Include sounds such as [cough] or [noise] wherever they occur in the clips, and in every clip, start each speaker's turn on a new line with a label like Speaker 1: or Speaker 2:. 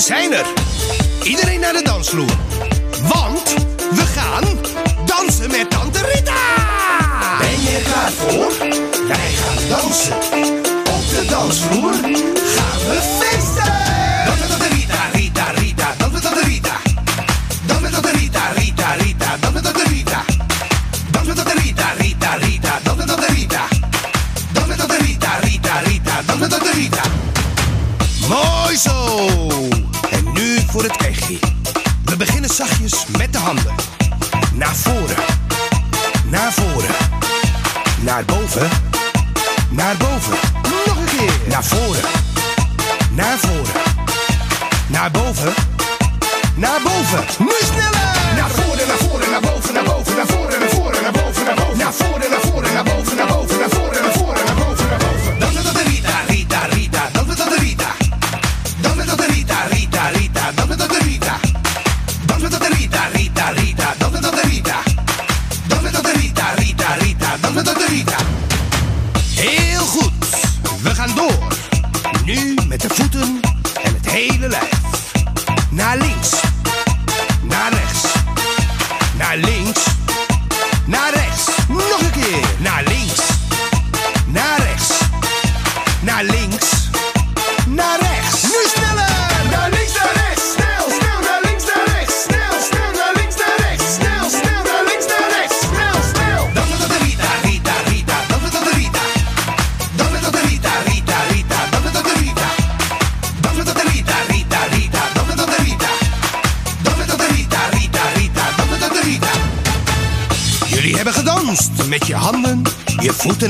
Speaker 1: We zijn er. Iedereen naar de dansvloer. Want we gaan dansen met Tante Rita. Ben je er klaar voor? Wij gaan dansen. Op de dansvloer gaan we feesten. Voor het echtje. We beginnen zachtjes met de handen. Naar voren. Naar voren. Naar boven. Naar boven. Nog een keer. Naar voren. Naar voren. Naar boven. Naar boven. Nu sneller. Naar voren, naar voren, naar boven, naar boven, naar voren, naar voren, naar boven, naar boven. Naar voren, naar voren, naar boven, naar boven,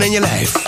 Speaker 2: in your life.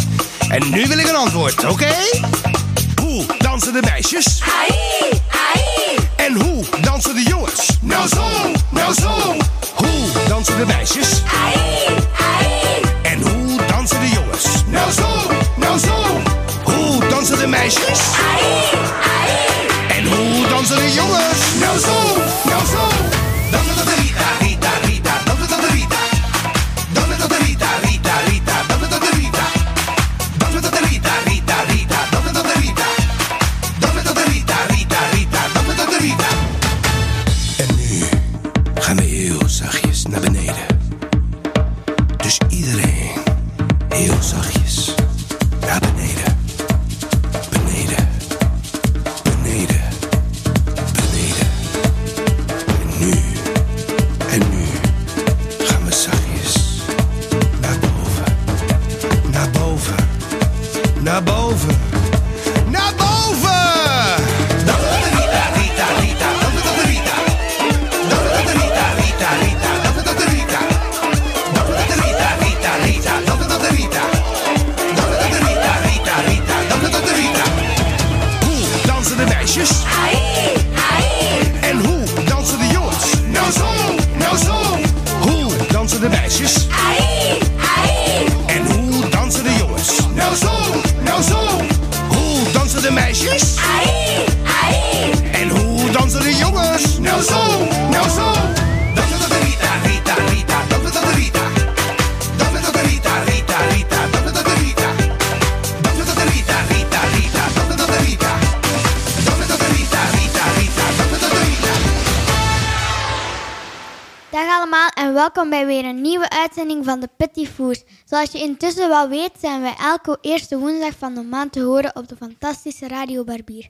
Speaker 2: Welkom bij weer een nieuwe uitzending van de Petit Fours. Zoals je intussen wel weet zijn wij elke eerste woensdag van de maand te horen op de fantastische Radio Barbier.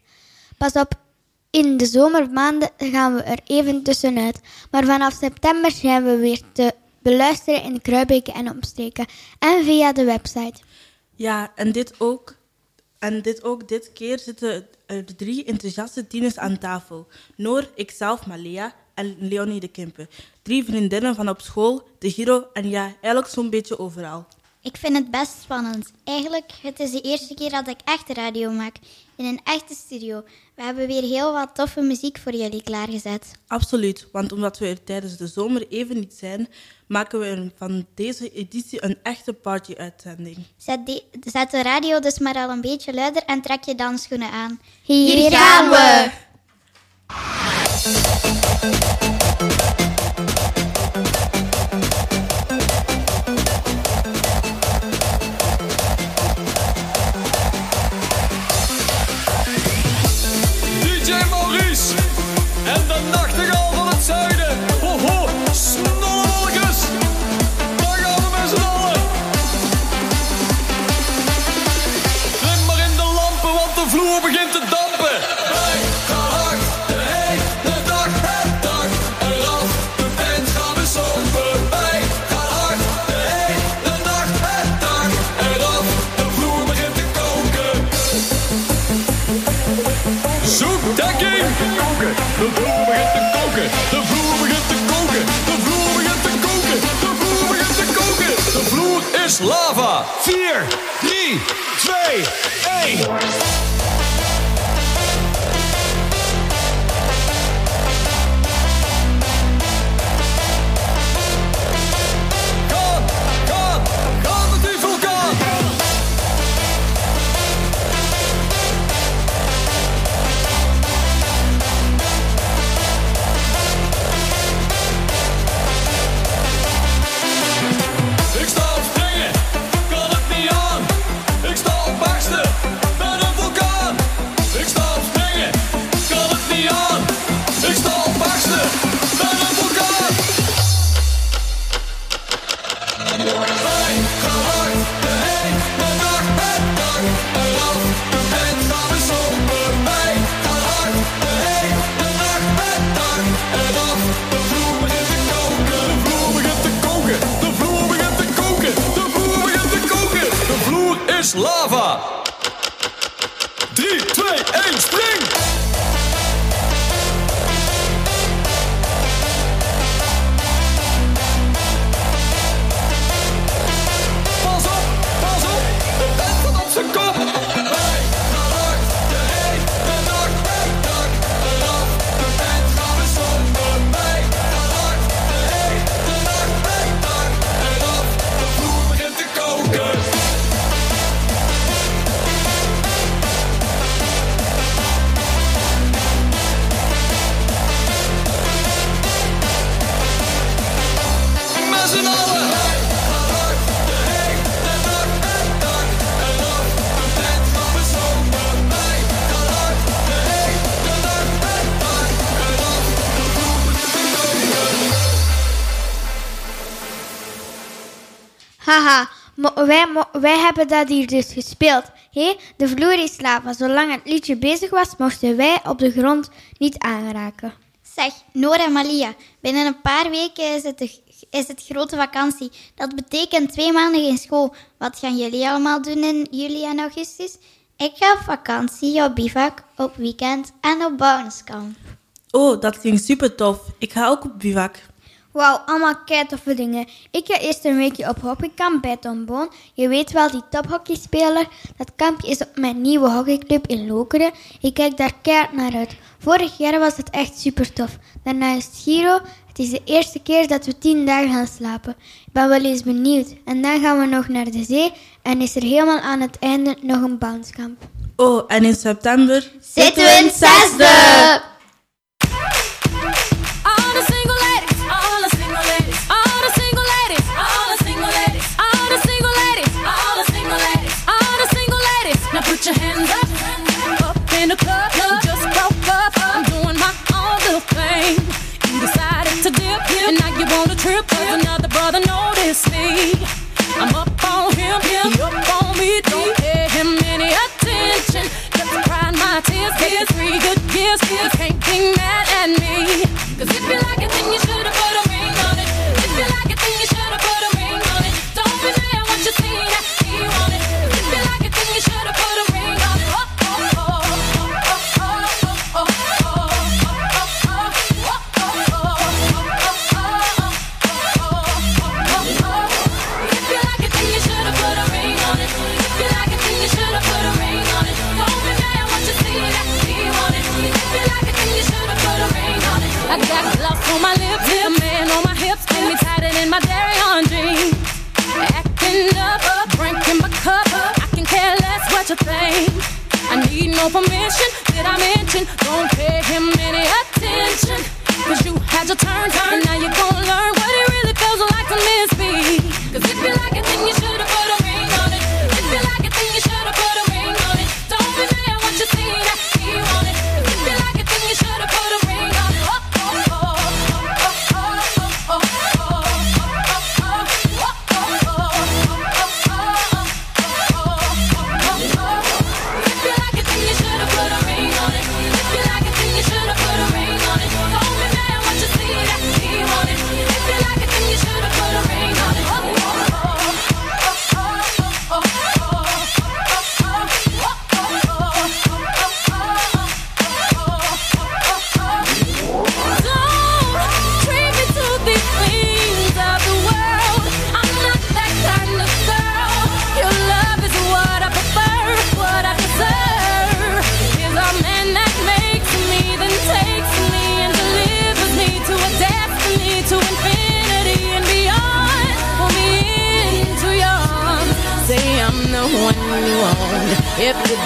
Speaker 2: Pas op, in de zomermaanden gaan we er even tussenuit. Maar vanaf september zijn we weer te beluisteren in Kruibeke en omstreken en via de website.
Speaker 3: Ja, en dit ook. En dit ook dit keer zitten er drie enthousiaste tieners aan tafel. Noor, ikzelf, Malea en Leonie de Kimpe. Drie vriendinnen van op school, de Giro en ja, eigenlijk zo'n beetje overal.
Speaker 4: Ik vind het best spannend. Eigenlijk, het is de eerste keer dat ik echt radio maak. In een echte studio. We hebben weer heel wat toffe muziek voor jullie klaargezet.
Speaker 3: Absoluut, want omdat we er tijdens de zomer even niet zijn, maken we er van deze editie een echte party-uitzending.
Speaker 4: Zet, die- zet de radio dus maar al een beetje luider en trek je dansschoenen aan.
Speaker 2: Hier,
Speaker 4: gaan we!
Speaker 5: あっ。Is lava. 4, 3, 2, 1. Bratislava.
Speaker 2: Haha, wij, wij hebben dat hier dus gespeeld. Hé, de vloer is lava. Zolang het liedje bezig was, mochten wij op de grond niet aanraken.
Speaker 6: Zeg, Nora en Malia, binnen een paar weken is het, de, is het grote vakantie. Dat betekent twee maanden geen school. Wat gaan jullie allemaal doen in juli en augustus? Ik ga op vakantie, op bivak, op weekend en op bonuskamp.
Speaker 3: Oh, dat klinkt super tof. Ik ga ook op bivak.
Speaker 2: Wauw, allemaal keitoffe dingen. Ik ga eerst een weekje op hockeykamp bij Tom Boon. Je weet wel, die tophockeyspeler. Dat kampje is op mijn nieuwe hockeyclub in Lokeren. Ik kijk daar keihard naar uit. Vorig jaar was het echt super tof. Daarna is het Giro. Het is de eerste keer dat we tien dagen gaan slapen. Ik ben wel eens benieuwd. En dan gaan we nog naar de zee. En is er helemaal aan het einde nog een bouncekamp.
Speaker 3: Oh, en in september
Speaker 6: Zitten we in zesde!
Speaker 7: Noticed me. I'm up on him, he up on me. Don't pay him any attention. Just crying my tears, get three good years. You can't be mad at me. Cause if you like it, then you should've put a on my lips, a man on my hips, and me tighter than my dairy on jeans. Acting up, drinking my cup. I can care less what you think. I need no permission. Did I mention? Don't pay him any attention. Cause you had your turn, and now you're gonna learn what it really feels like to miss me. Cause if you like it, then you should've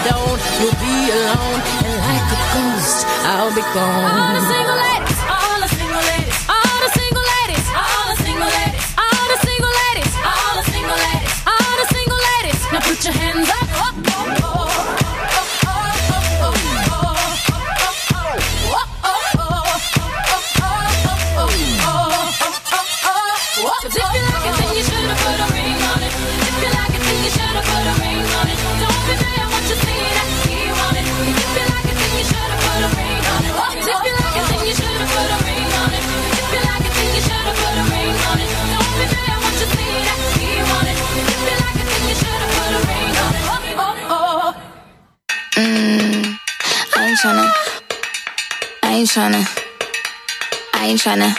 Speaker 7: Don't,
Speaker 8: you'll be alone. And like a ghost, I'll be gone.
Speaker 9: Tryna.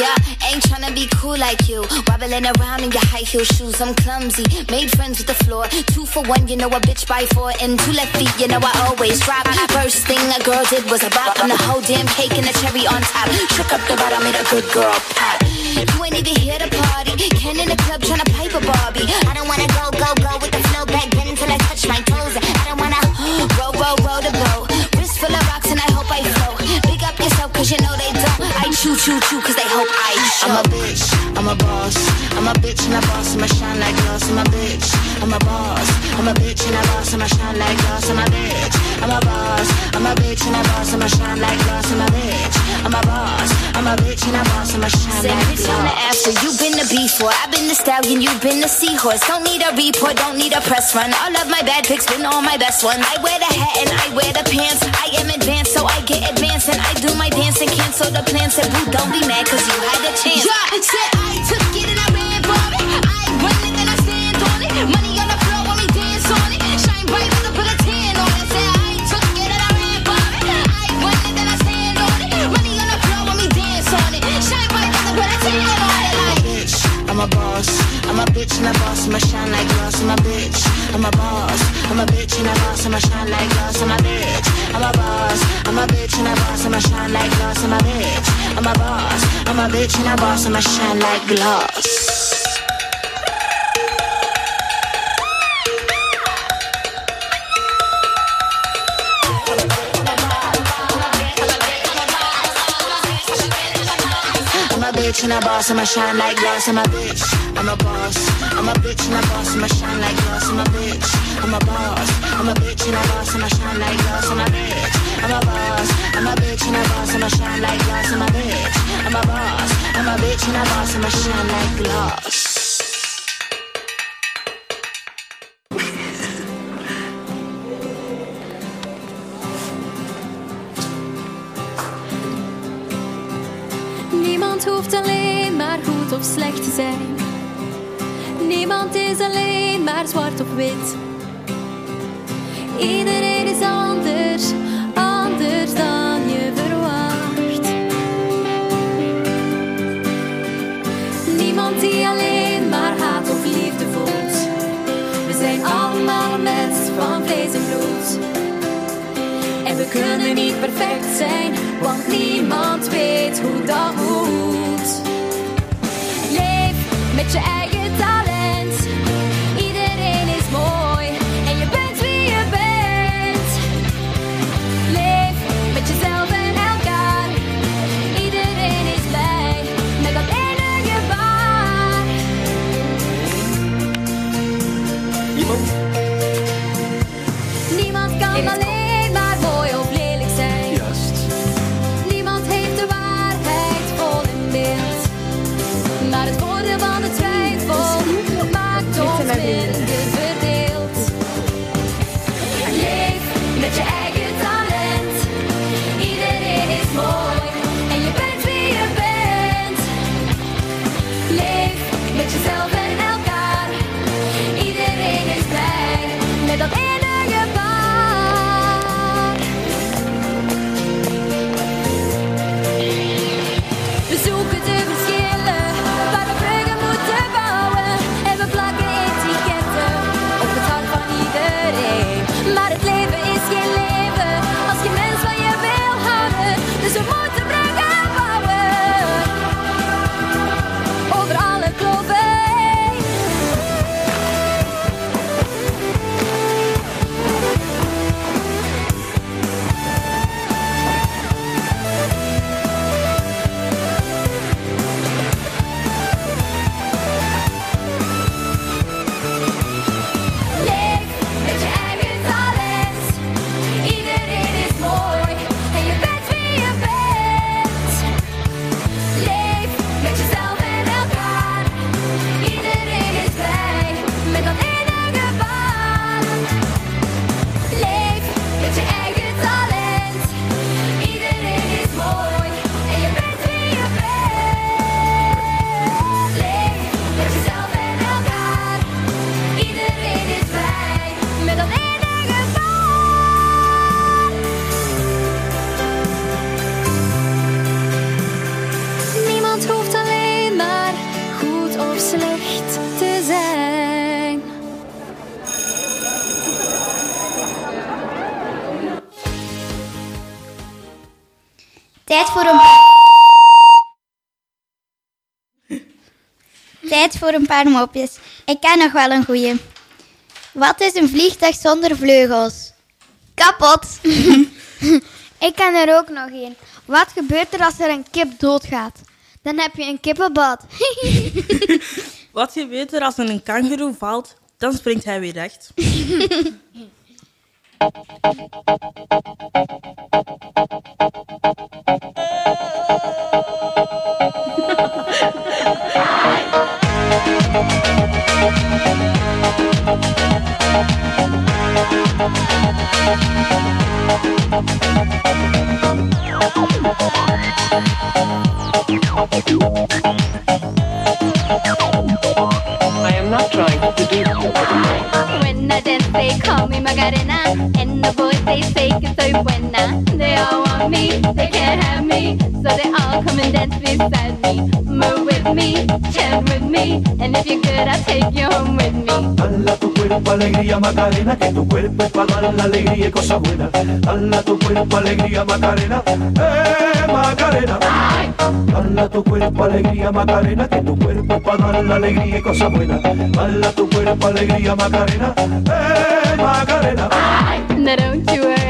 Speaker 9: Yeah, ain't tryna be cool like you. Wobbling around in your high heel shoes. I'm clumsy. Made friends with the floor. Two for one, you know a bitch by four. And two left feet, you know I always drop. First thing a girl did was a bop. I'm the whole damn cake and the cherry on top. Shook up the bottom, made a good girl pop. You ain't even here to party. Ken in the club tryna pipe a Barbie. I don't wanna go, go, I'm a bitch, I'm a boss. I'm a bitch and a boss, I'ma shine like glass. I'm a bitch, I'm a boss. I'm a bitch and a boss, I'ma shine like glass. I'm a bitch, I'm a boss. I'm a bitch and a boss, I'ma shine like glass. I'm a bitch, I'm a boss. I'm a bitch and a boss, I'ma shine like
Speaker 10: bitch on the after, you been the before. I've been the stallion, you've been the seahorse. Don't need a report, don't need a press run. All of my bad pics been all my best ones. I wear the hat and I wear the pants. I am advanced, so I get advanced. And I do my dance and cancel the plans. And boo, don't be mad, cause you had a chance.
Speaker 9: Yeah, said I I'm a bitch and a boss. I'ma shine like glass. I'm a bitch. I'm a boss. I'm a bitch and a boss. I'ma shine like glass. I'm a bitch. I'm a boss. I'm a bitch and a boss. I'ma shine like glass. I'm a bitch. I'm a boss. I'm a bitch and a boss. I'ma shine like glass. I'm a bitch and a boss, I'ma shine like glass. I'm a bitch, I'm a boss. I'm a bitch and a boss, I'ma shine like glass. I'm a bitch, I'm a boss. I'm a bitch and a boss, I'ma shine like glass. I'm a bitch, I'm a boss. I'm a bitch and a boss, I'ma shine like glass. I'm a bitch, I'm a boss. I'm a bitch and a boss, I'ma shine like glass.
Speaker 7: Niemand hoeft alleen maar goed of slecht te zijn. Niemand is alleen maar zwart of wit. Iedereen is anders, anders dan je verwacht. Niemand die alleen maar haat of liefde voelt. We zijn allemaal mensen van vlees en bloed. En we kunnen niet perfect zijn, want niemand weet hoe dat moet. Leef met je eigen
Speaker 2: voor een paar mopjes. Ik ken nog wel een goeie. Wat is een vliegtuig zonder vleugels? Kapot. [laughs]
Speaker 11: Ik ken er ook nog één. Wat gebeurt er als er een kip doodgaat? Dan heb je een kippenbad. [laughs]
Speaker 3: Wat gebeurt er als er een kangoeroe valt? Dan springt hij weer recht. [laughs]
Speaker 12: they call me Magarina and the voice they say you say, when I. They all want me, they can't have me. So they all come and dance beside me. Move with me, chant with me. And if you're good, I'll take you home with me.
Speaker 13: Dala tu cuerpo alegría Macarena, que tu cuerpo es para dar la alegría y cosas buenas. Dala tu cuerpo alegría Macarena, eh Macarena. Dala tu cuerpo alegría Macarena, que tu cuerpo es para dar la alegría y cosas buenas. Dala tu cuerpo alegría Macarena, eh Macarena.
Speaker 12: Now don't you worry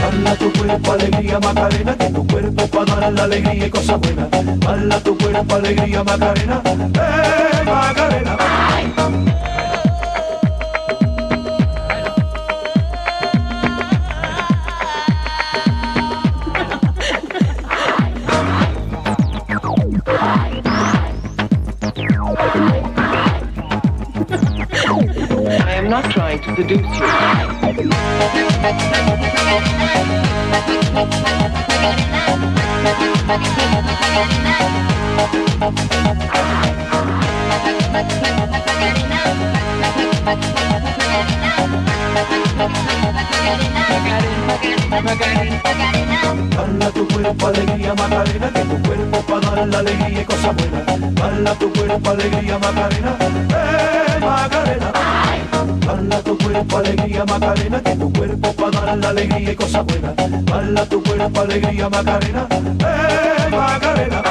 Speaker 13: Dala tu cuerpo alegría Macarena, que tu cuerpo para dar la alegría y cosas buenas. Tu cuerpo alegría Macarena, eh Macarena.
Speaker 14: I to seduce you.
Speaker 13: Dala tu cuerpo alegría Macarena, que tu cuerpo para dar la alegría y cosas buenas. Dala tu cuerpo alegría Macarena, eh Macarena. Dala tu cuerpo alegría Macarena, que tu cuerpo para dar la alegría y cosas buenas. Dala tu cuerpo alegría Macarena, eh Macarena.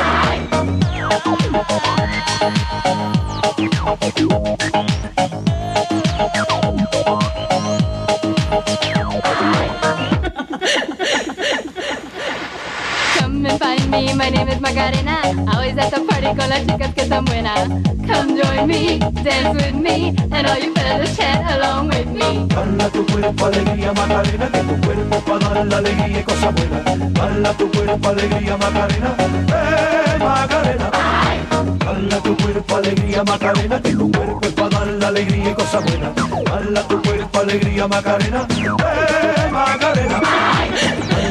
Speaker 12: Come and find me, my name is Macarena. Always at the party con las chicas que están buenas. Come join me, dance with me, and all you fellas chat along with me.
Speaker 13: Dala tu cuerpo alegría Macarena, que tu cuerpo para dar la alegría y cosas buenas. Dala tu cuerpo alegría Macarena, eh Macarena. Dala tu cuerpo alegría Macarena, que tu cuerpo es para dar la alegría y cosas buenas. Dala tu cuerpo alegría Macarena, eh Macarena.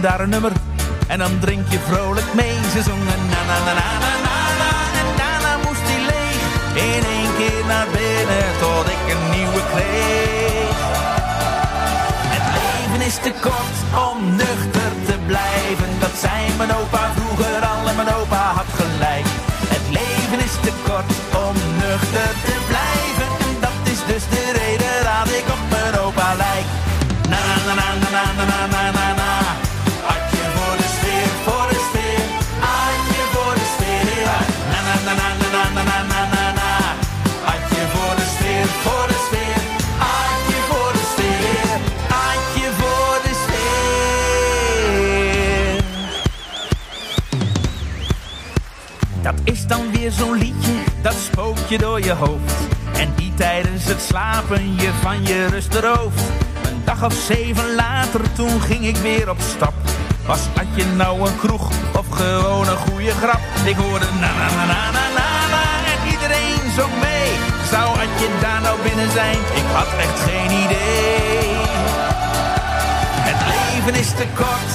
Speaker 13: Draaiden daar een nummer, en dan drink je vrolijk mee. Ze zongen na na na na, zo'n liedje, dat spookt je door je hoofd. En die tijdens het slapen je van je rust rooft. Een dag of zeven later, toen ging ik weer op stap. Was had je nou een kroeg of gewoon een goede grap? Ik hoorde na na na na na na na en iedereen zong mee. Zou had je daar nou binnen zijn? Ik had echt geen idee. Het leven is te kort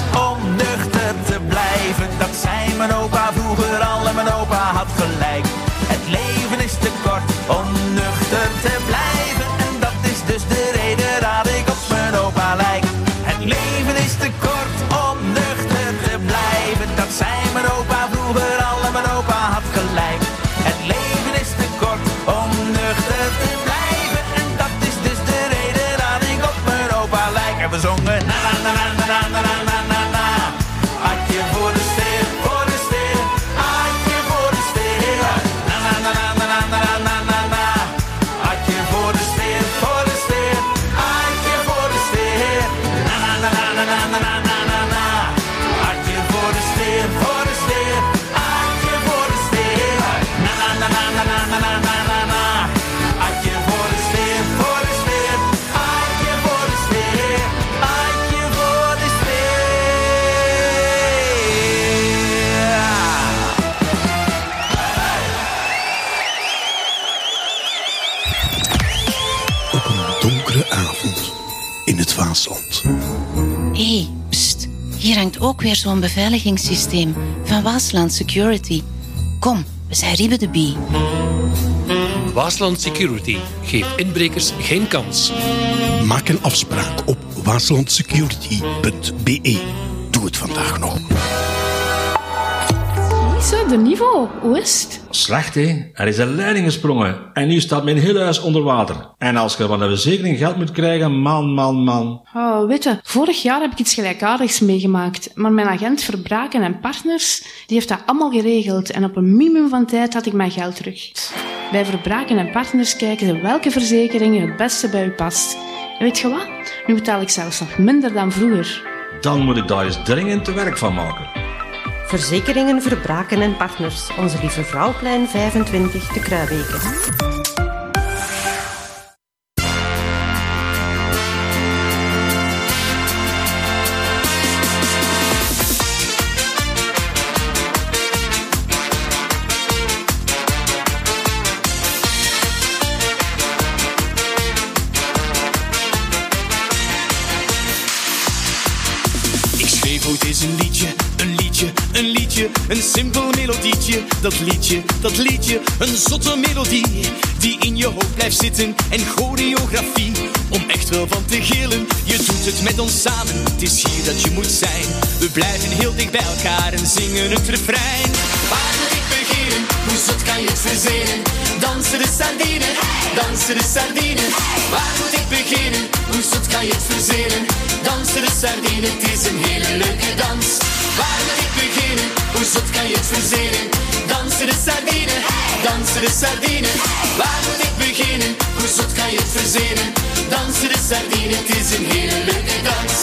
Speaker 13: Dat zei mijn opa vroeger al en mijn opa had gelijk.
Speaker 15: Hier hangt ook weer zo'n beveiligingssysteem van Waasland Security. Kom, we zijn Riebe de Bie.
Speaker 16: Waasland Security geeft inbrekers geen kans.
Speaker 1: Maak een afspraak op waaslandsecurity.be. Doe het vandaag nog.
Speaker 17: Zo, de niveau, hoe is het?
Speaker 18: Slecht, hè? Er is een leiding gesprongen en nu staat mijn hele huis onder water. En als je van de verzekering geld moet krijgen, man, man, man.
Speaker 17: Oh, weet je, vorig jaar heb ik iets gelijkaardigs meegemaakt. Maar mijn agent Verbraken en Partners, die heeft dat allemaal geregeld. En op een minimum van tijd had ik mijn geld terug. Bij Verbraken en Partners kijken ze welke verzekering het beste bij u past. En weet je wat? Nu betaal ik zelfs nog minder dan vroeger.
Speaker 18: Dan moet ik daar eens dringend te werk van maken.
Speaker 19: Verzekeringen Verbraken en Partners. Onze Lieve Vrouwplein 25 te Kruiweken.
Speaker 20: Een simpel melodietje. Dat liedje, dat liedje, een zotte melodie die in je hoofd blijft zitten. En choreografie, om echt wel van te gillen. Je doet het met ons samen, het is hier dat je moet zijn. We blijven heel dicht bij elkaar en zingen het refrein. Hoe zot kan je het verzinnen? Dansen de sardine, dansen de sardine. Waar moet ik beginnen? Hoe zot kan je het verzinnen? Dansen de sardine, het is een hele leuke dans. Waar moet ik beginnen? Hoe zot kan je het verzinnen? Dansen de sardine, dansen de sardine. Waar moet ik beginnen? Hoe zot kan je het verzinnen? Dansen de sardine, het is een hele leuke dans.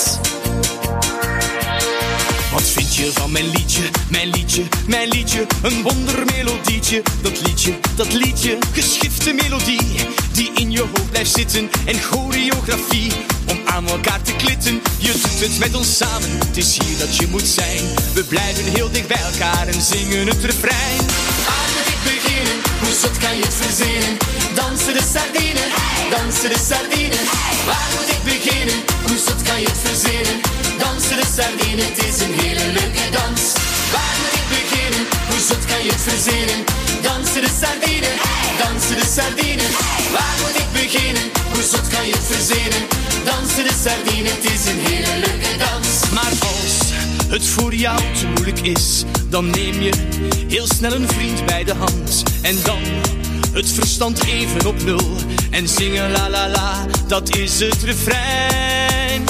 Speaker 20: Wat vind je van mijn liedje, mijn liedje, mijn liedje? Een wondermelodietje, dat liedje, dat liedje. Geschifte melodie, die in je hoofd blijft zitten. En choreografie, om aan elkaar te klitten. Je doet het met ons samen, het is hier dat je moet zijn. We blijven heel dicht bij elkaar en zingen het refrein. Waar moet ik hoe zot kan je het verzinnen? Dansen de sardine, dansen de sardine. Waar moet ik beginnen? Hoe zot kan je het verzinnen? Dansen de sardine, het is een hele leuke dans. Waar moet ik beginnen? Hoe zot kan je het verzinnen? Dansen de sardine, dansen de sardine. Waar moet ik beginnen? Hoe zot kan je het verzinnen? Dansen de sardine, het is een hele leuke dans. Maar als het voor jou te moeilijk is, dan neem je heel snel een vriend bij de hand. En dan het verstand even op nul. En zingen la la la, dat is het refrein.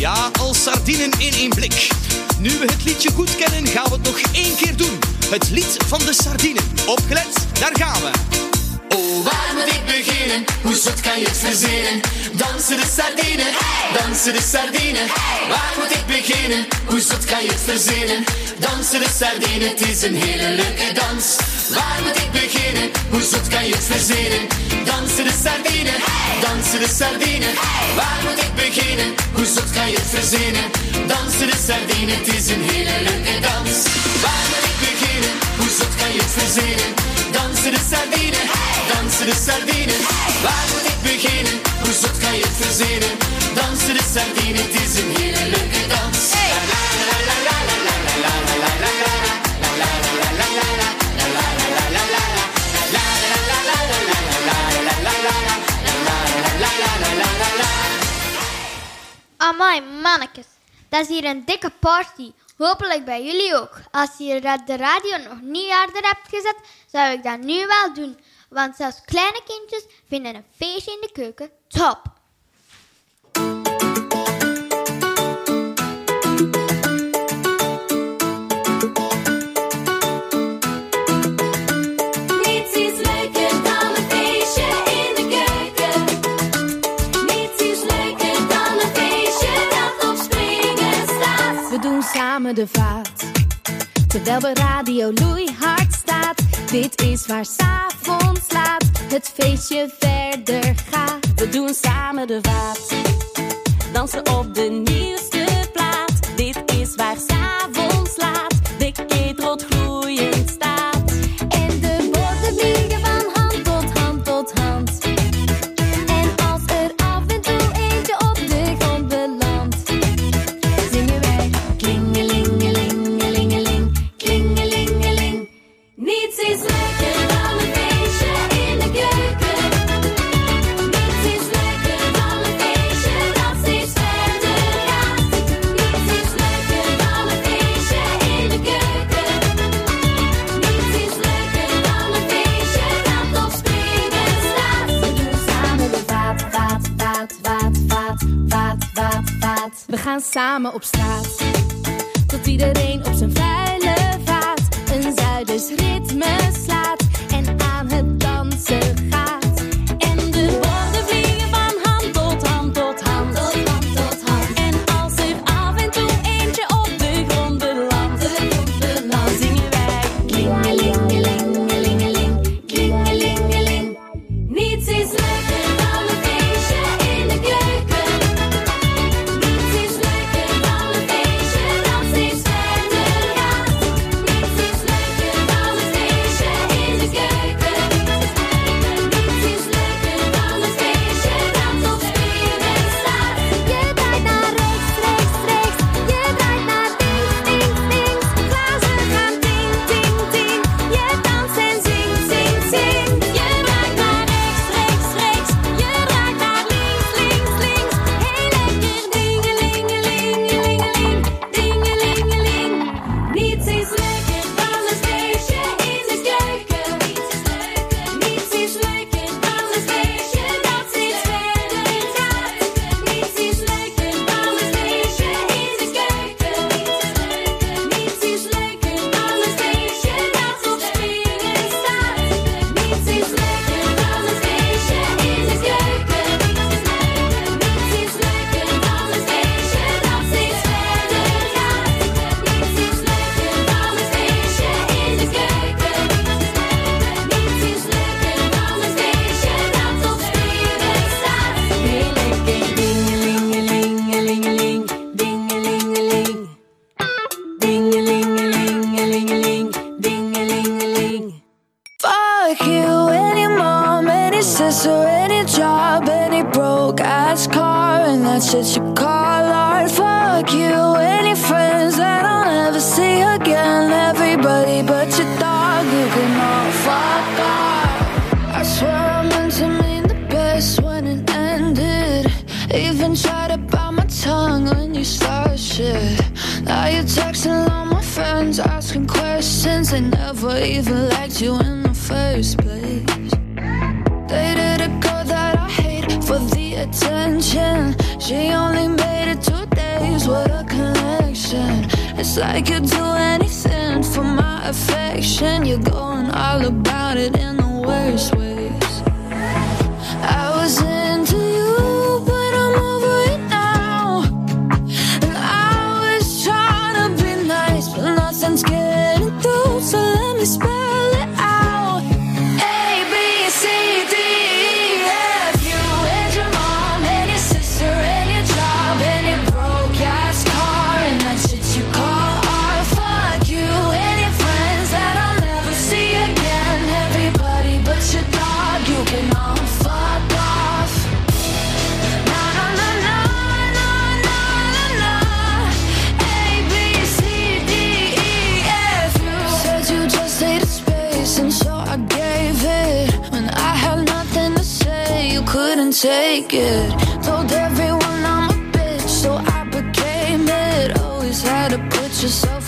Speaker 20: Ja, als sardinen in één blik. Nu we het liedje goed kennen, gaan we het nog één keer doen. Het lied van de sardinen. Opgelet, daar gaan we. Oh, waar moet ik beginnen? Hoe zot kan je het verzinnen? Dansen de sardinen, dansen de sardinen. Waar moet ik beginnen? Hoe zot kan je het verzinnen? Dansen de sardinen, het is een hele leuke dans. Waar moet ik beginnen? Hoe zot kan je het verzinnen? Dansen de sardinen, dansen de sardinen. Waar moet ik beginnen? Hoe zot kan je het verzinnen? Dansen de sardinen, het is een hele leuke dans. Waar moet ik beginnen? Dus zot kan je het verzinnen. Dansen de sardine, dansen de sardine. Waar moet ik beginnen? Hoe zot kan je het verzinnen? Dansen de sardine, het is een hele leuke dans.
Speaker 2: Amai, la Dat is hier een dikke party. Hopelijk bij jullie ook. Als je de radio nog niet harder hebt gezet, zou ik dat nu wel doen. Want zelfs kleine kindjes vinden een feestje in de keuken top.
Speaker 7: Doen samen de vaat. Terwijl bij radio loeihard staat. Dit is waar s'avonds laat het feestje verder gaat. We doen samen de vaat. Dansen op de nieuwste samen op straat. Tot iedereen op zijn vuile vaat een Zuiders ritme slaat
Speaker 21: just so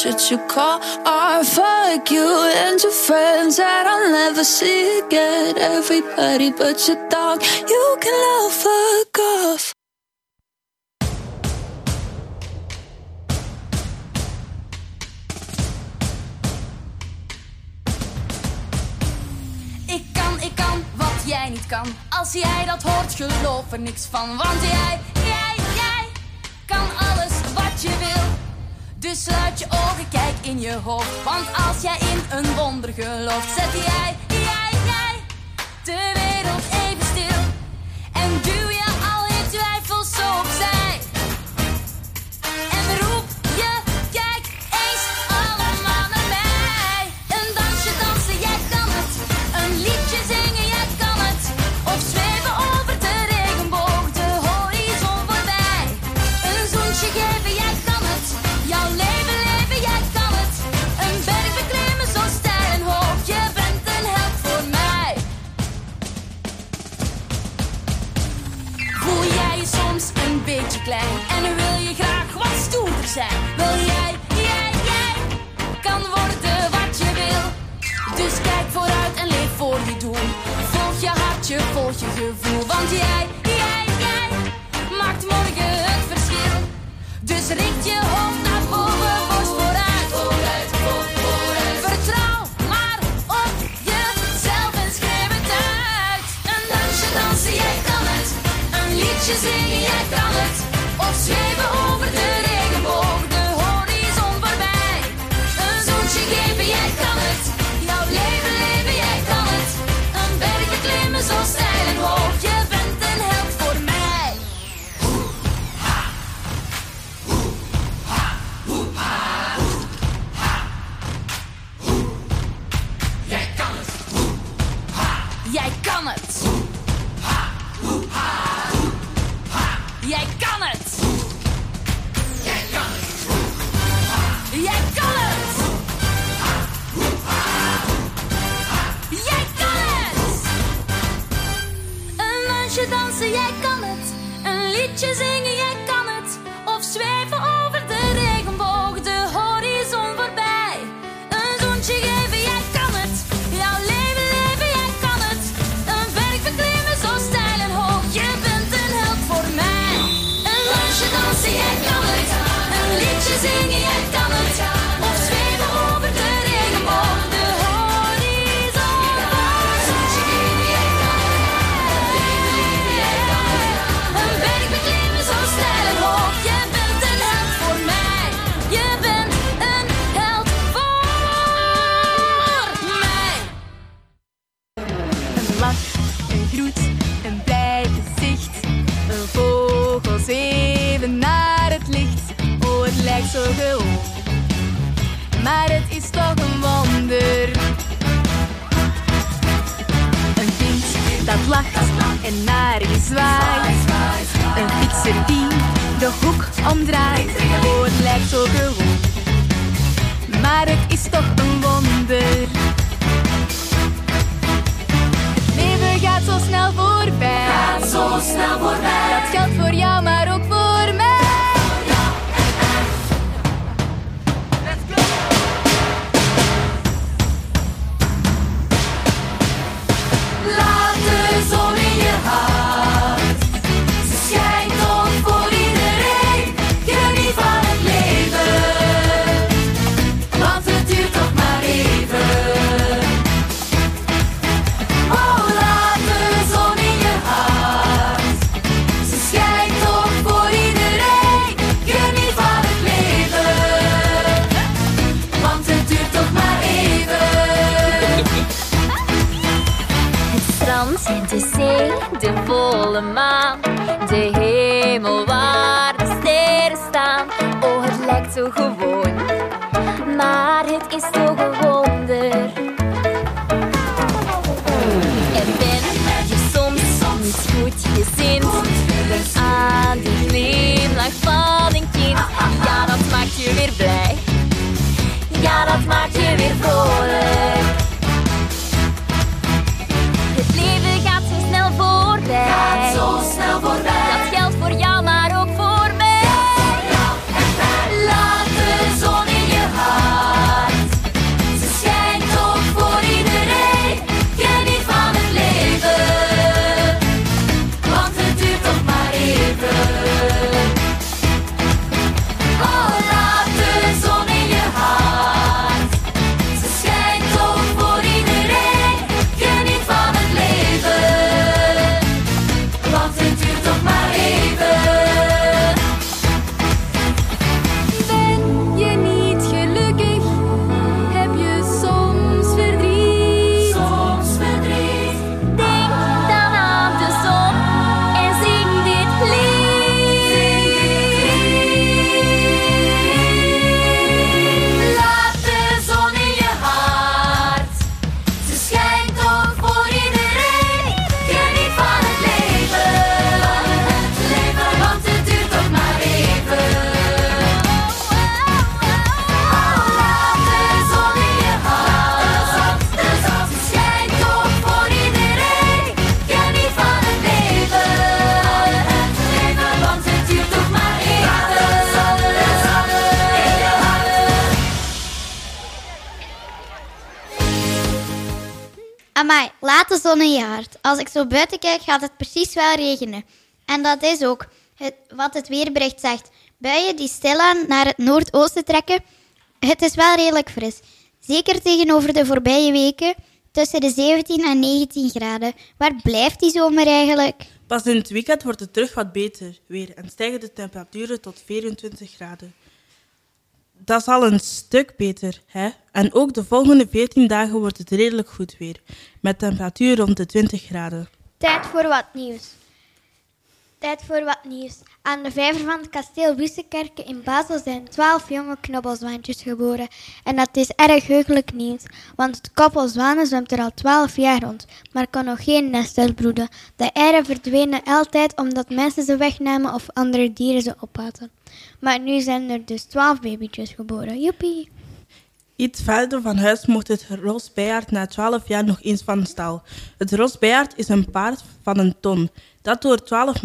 Speaker 21: should you call or fuck you and your friends that I'll never see again? Everybody but your dog, you can all fuck off.
Speaker 7: Ik kan, ik kan wat jij niet kan. Als jij dat hoort, geloof er niks van. Want jij, jij, jij kan alles wat je wil. Dus sluit je ogen, kijk in je hoofd. Want als jij in een wonder gelooft, zet jij, jij, jij de wereld even stil. En duw je al je twijfels op opzij. Je volgt je gevoel. Want jij, jij, jij maakt morgen het verschil. Dus richt je hoofd naar boven, borst vooruit. Vooruit, voor, vooruit. Vertrouw maar op jezelf en schrijf het uit. Een dansje dansen, jij kan het. Een liedje zingen, jij kan het. Of zweven over de
Speaker 4: amazing yet Als ik zo buiten kijk, gaat het precies wel regenen. En dat is ook wat het weerbericht zegt. Buien die stilaan naar het noordoosten trekken. Het is wel redelijk fris. Zeker tegenover de voorbije weken tussen de 17 en 19 graden. Waar blijft die zomer eigenlijk?
Speaker 3: Pas in het weekend wordt het terug wat beter weer en stijgen de temperaturen tot 24 graden dat is al een stuk beter. Hè? En ook de volgende 14 dagen wordt het redelijk goed weer, met temperatuur rond de 20 graden.
Speaker 2: Tijd voor wat nieuws. Tijd voor wat nieuws. Aan de vijver van het kasteel Wissekerke in Basel zijn twaalf jonge knobbelzwaantjes geboren. En dat is erg heugelijk nieuws, want het koppel zwanen zwemt er al twaalf jaar rond, maar kan nog geen nest uitbroeden. De eieren verdwenen altijd omdat mensen ze wegnamen of andere dieren ze opaten. Maar nu zijn er dus twaalf babytjes geboren. Joepie!
Speaker 3: Iets verder van huis mocht het rosbejaard na twaalf jaar nog eens van stal. Het rosbejaard is een paard van een ton dat door twaalf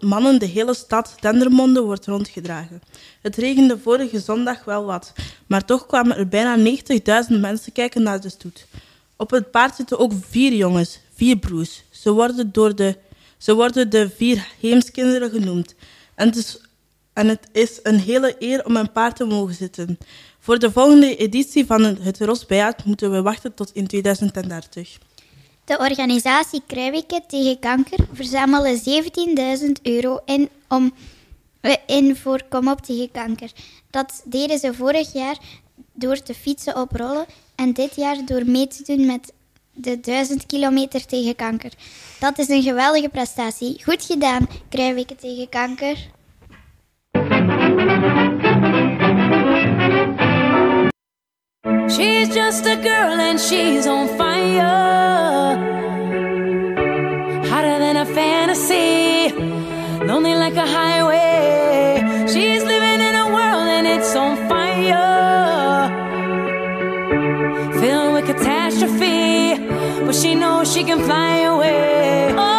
Speaker 3: mannen, de hele stad Dendermonde wordt rondgedragen. Het regende vorige zondag wel wat, maar toch kwamen er bijna 90.000 mensen kijken naar de stoet. Op het paard zitten ook vier jongens, vier broers. Ze worden, door de, ze worden de vier heemskinderen genoemd. En het, is, en het is een hele eer om een paard te mogen zitten. Voor de volgende editie van het- het Rosbijaard moeten we wachten tot in 2030.
Speaker 2: De organisatie Kruiwikken tegen kanker verzamelen 17.000 euro in, om, eh, in voor op tegen kanker. Dat deden ze vorig jaar door te fietsen op rollen en dit jaar door mee te doen met de 1000 kilometer tegen kanker. Dat is een geweldige prestatie. Goed gedaan, Kruiwikken tegen kanker.
Speaker 7: She's just a girl and she's on fire. Hotter than a fantasy, lonely like a highway. She's living in a world and it's on fire. Filled with catastrophe, but she knows she can fly away. Oh,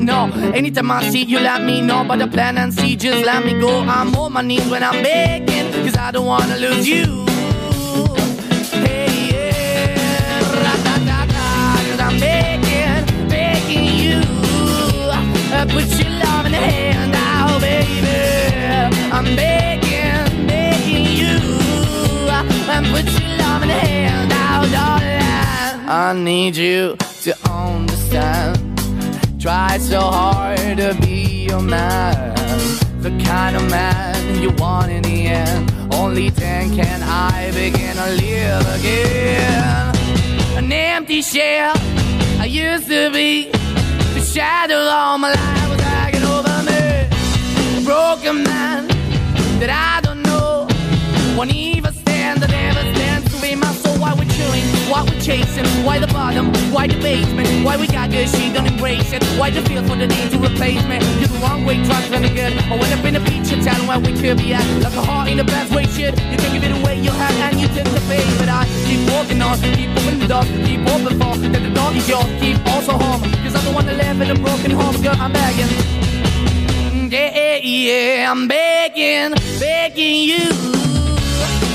Speaker 22: know. Anytime I see you, let me know. But the plan and see, just let me go. I'm on my knees when I'm begging, cause I don't wanna lose you. Hey, yeah. Cause I'm begging, begging you. Put your love in the hand now, baby. I'm begging, begging you. Put your love in the hand now, darling. I need you Try so hard to be a man, the kind of man you want in the end. Only then can I begin to live again. An empty shell I used to be, the shadow all my life was hanging over me. A broken man that I chasing. Why the bottom? Why the basement? Why we got good, she don't embrace it? Why the feel for the need to replace me? You're the wrong way, trying to good. I went up in the feature, telling where we could be at. Like a heart in the best way, shit. You can give it away, you have, and you take the pay. But I keep walking on, keep moving the door, keep open for that the door is yours. Keep also home, cause I'm the one that live in a broken home, girl. I'm begging. Yeah, yeah, I'm begging, begging you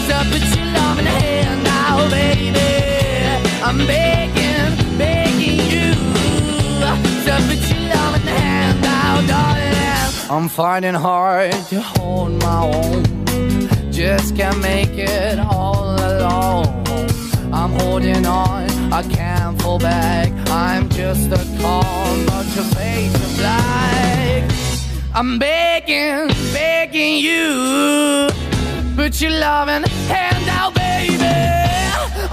Speaker 22: to put your love in the hand now, baby. I'm begging, begging you to put your love in the hand now, darling.
Speaker 23: I'm finding hard to hold my own. Just can't make it all alone. I'm holding on, I can't fall back. I'm just a call, but your face of black.
Speaker 22: I'm begging, begging you, put your loving hand out, baby.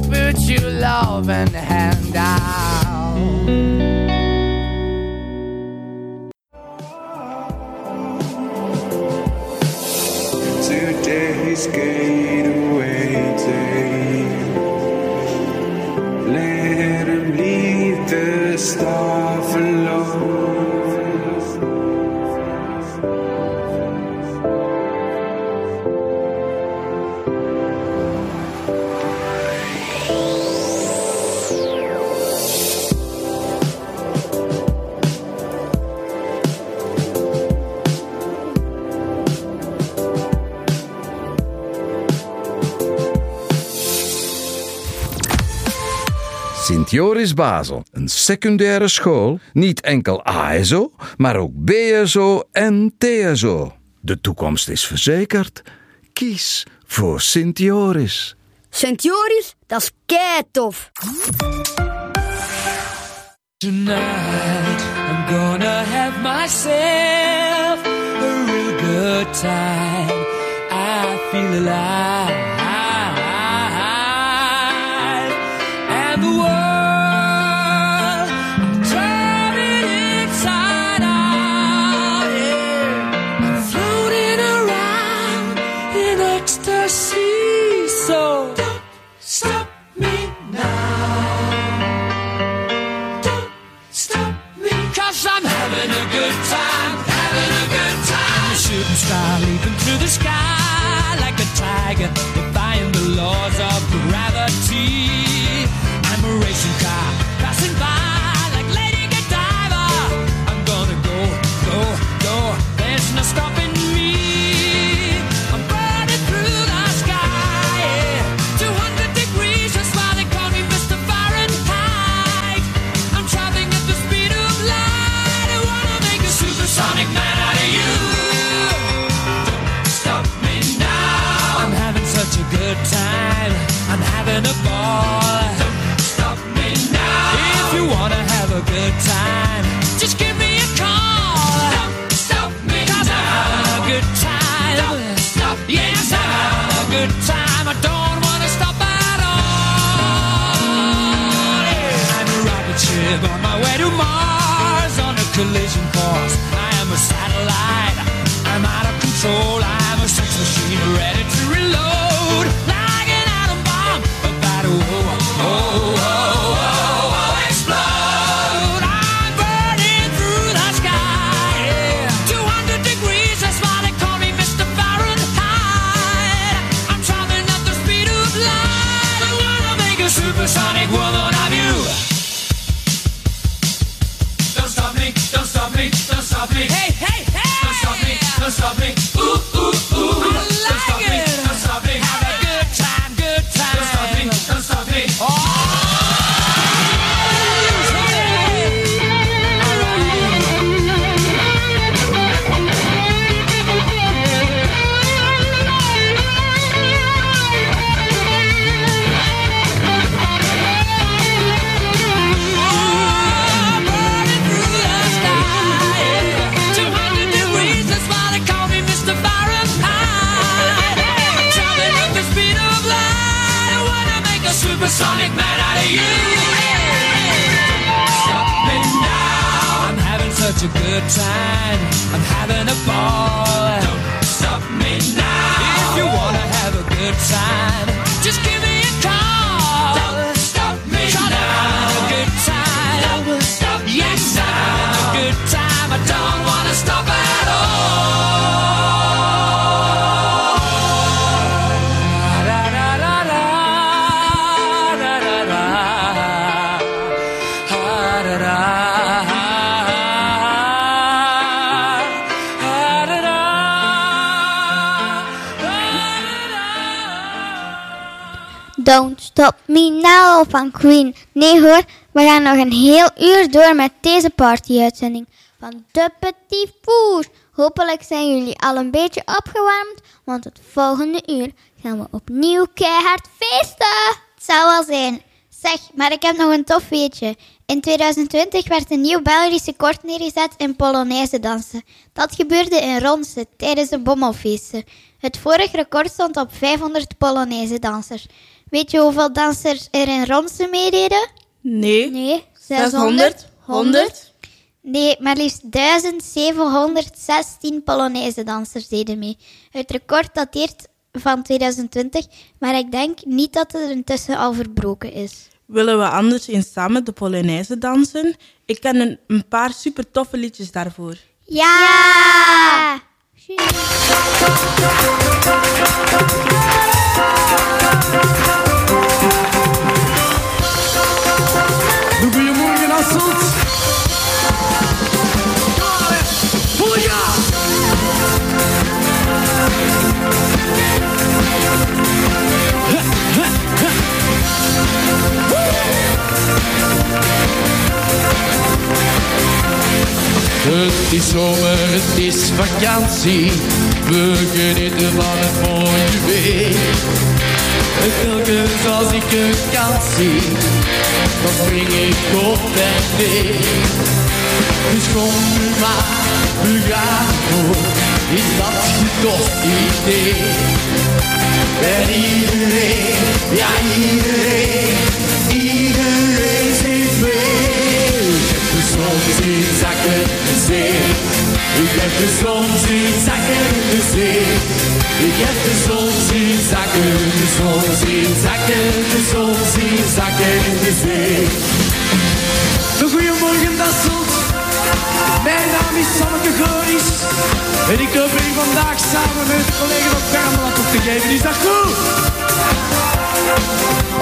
Speaker 22: to put your loving hand out.
Speaker 24: Today's getaway day. Let him leave the stuff
Speaker 25: Sint-Joris Basel, een secundaire school, niet enkel ASO, maar ook BSO en TSO. De toekomst is verzekerd. Kies voor Sint-Joris.
Speaker 26: Sint-Joris, dat is keitof.
Speaker 27: Tonight, I'm gonna have myself a real good time. I feel alive. Good time, just give me a call. Don't stop me 'Cause I'm having a good time. Don't stop yes, I'm having a good time. I don't wanna stop at all. Yeah. I'm a rocket ship on my way to Mars on a collision course. I am a satellite. I'm out of control. I'm a sex machine ready to Don't Stop Me
Speaker 28: Now
Speaker 29: van Queen. Nee hoor, we gaan nog een heel uur door met deze party-uitzending van De Petit Fours. Hopelijk zijn jullie al een beetje opgewarmd, want het volgende uur gaan we opnieuw keihard feesten.
Speaker 2: Het zou wel zijn. Zeg, maar ik heb nog een tof weetje. In 2020 werd een nieuw Belgisch record neergezet in Polonaise dansen. Dat gebeurde in Ronse tijdens de bommelfeesten. Het vorige record stond op 500 Polonaise dansers. Weet je hoeveel dansers er in Ronse meededen?
Speaker 3: Nee.
Speaker 29: Nee,
Speaker 3: 600? 100?
Speaker 2: Nee, maar liefst 1716 Polonaise dansers deden mee. Het record dateert van 2020, maar ik denk niet dat het intussen al verbroken is.
Speaker 3: Willen we anders eens samen de Polonaise dansen? Ik ken een, een paar super toffe liedjes daarvoor.
Speaker 2: Ja!
Speaker 30: Goedemorgen,
Speaker 27: Het is zomer, het is vakantie. We genieten van het mooie weer. En telkens als ik een kans zie, dan spring ik op en neer. Dus kom nu maar. Is dat je toch idee? En iedereen, ja iedereen, iedereen zingt mee. Ik heb de zon zien zakken de zee. Ik heb de zon zien zakken de zee. Ik heb de zon zien zakken, de zon zien zakken, de zon zien zakken in de zee.
Speaker 30: Een goeiemorgen, Dasselt. Mijn naam is Sanneke Goris. En ik ben vandaag samen met collega op Permelat op te geven. Is dat goed?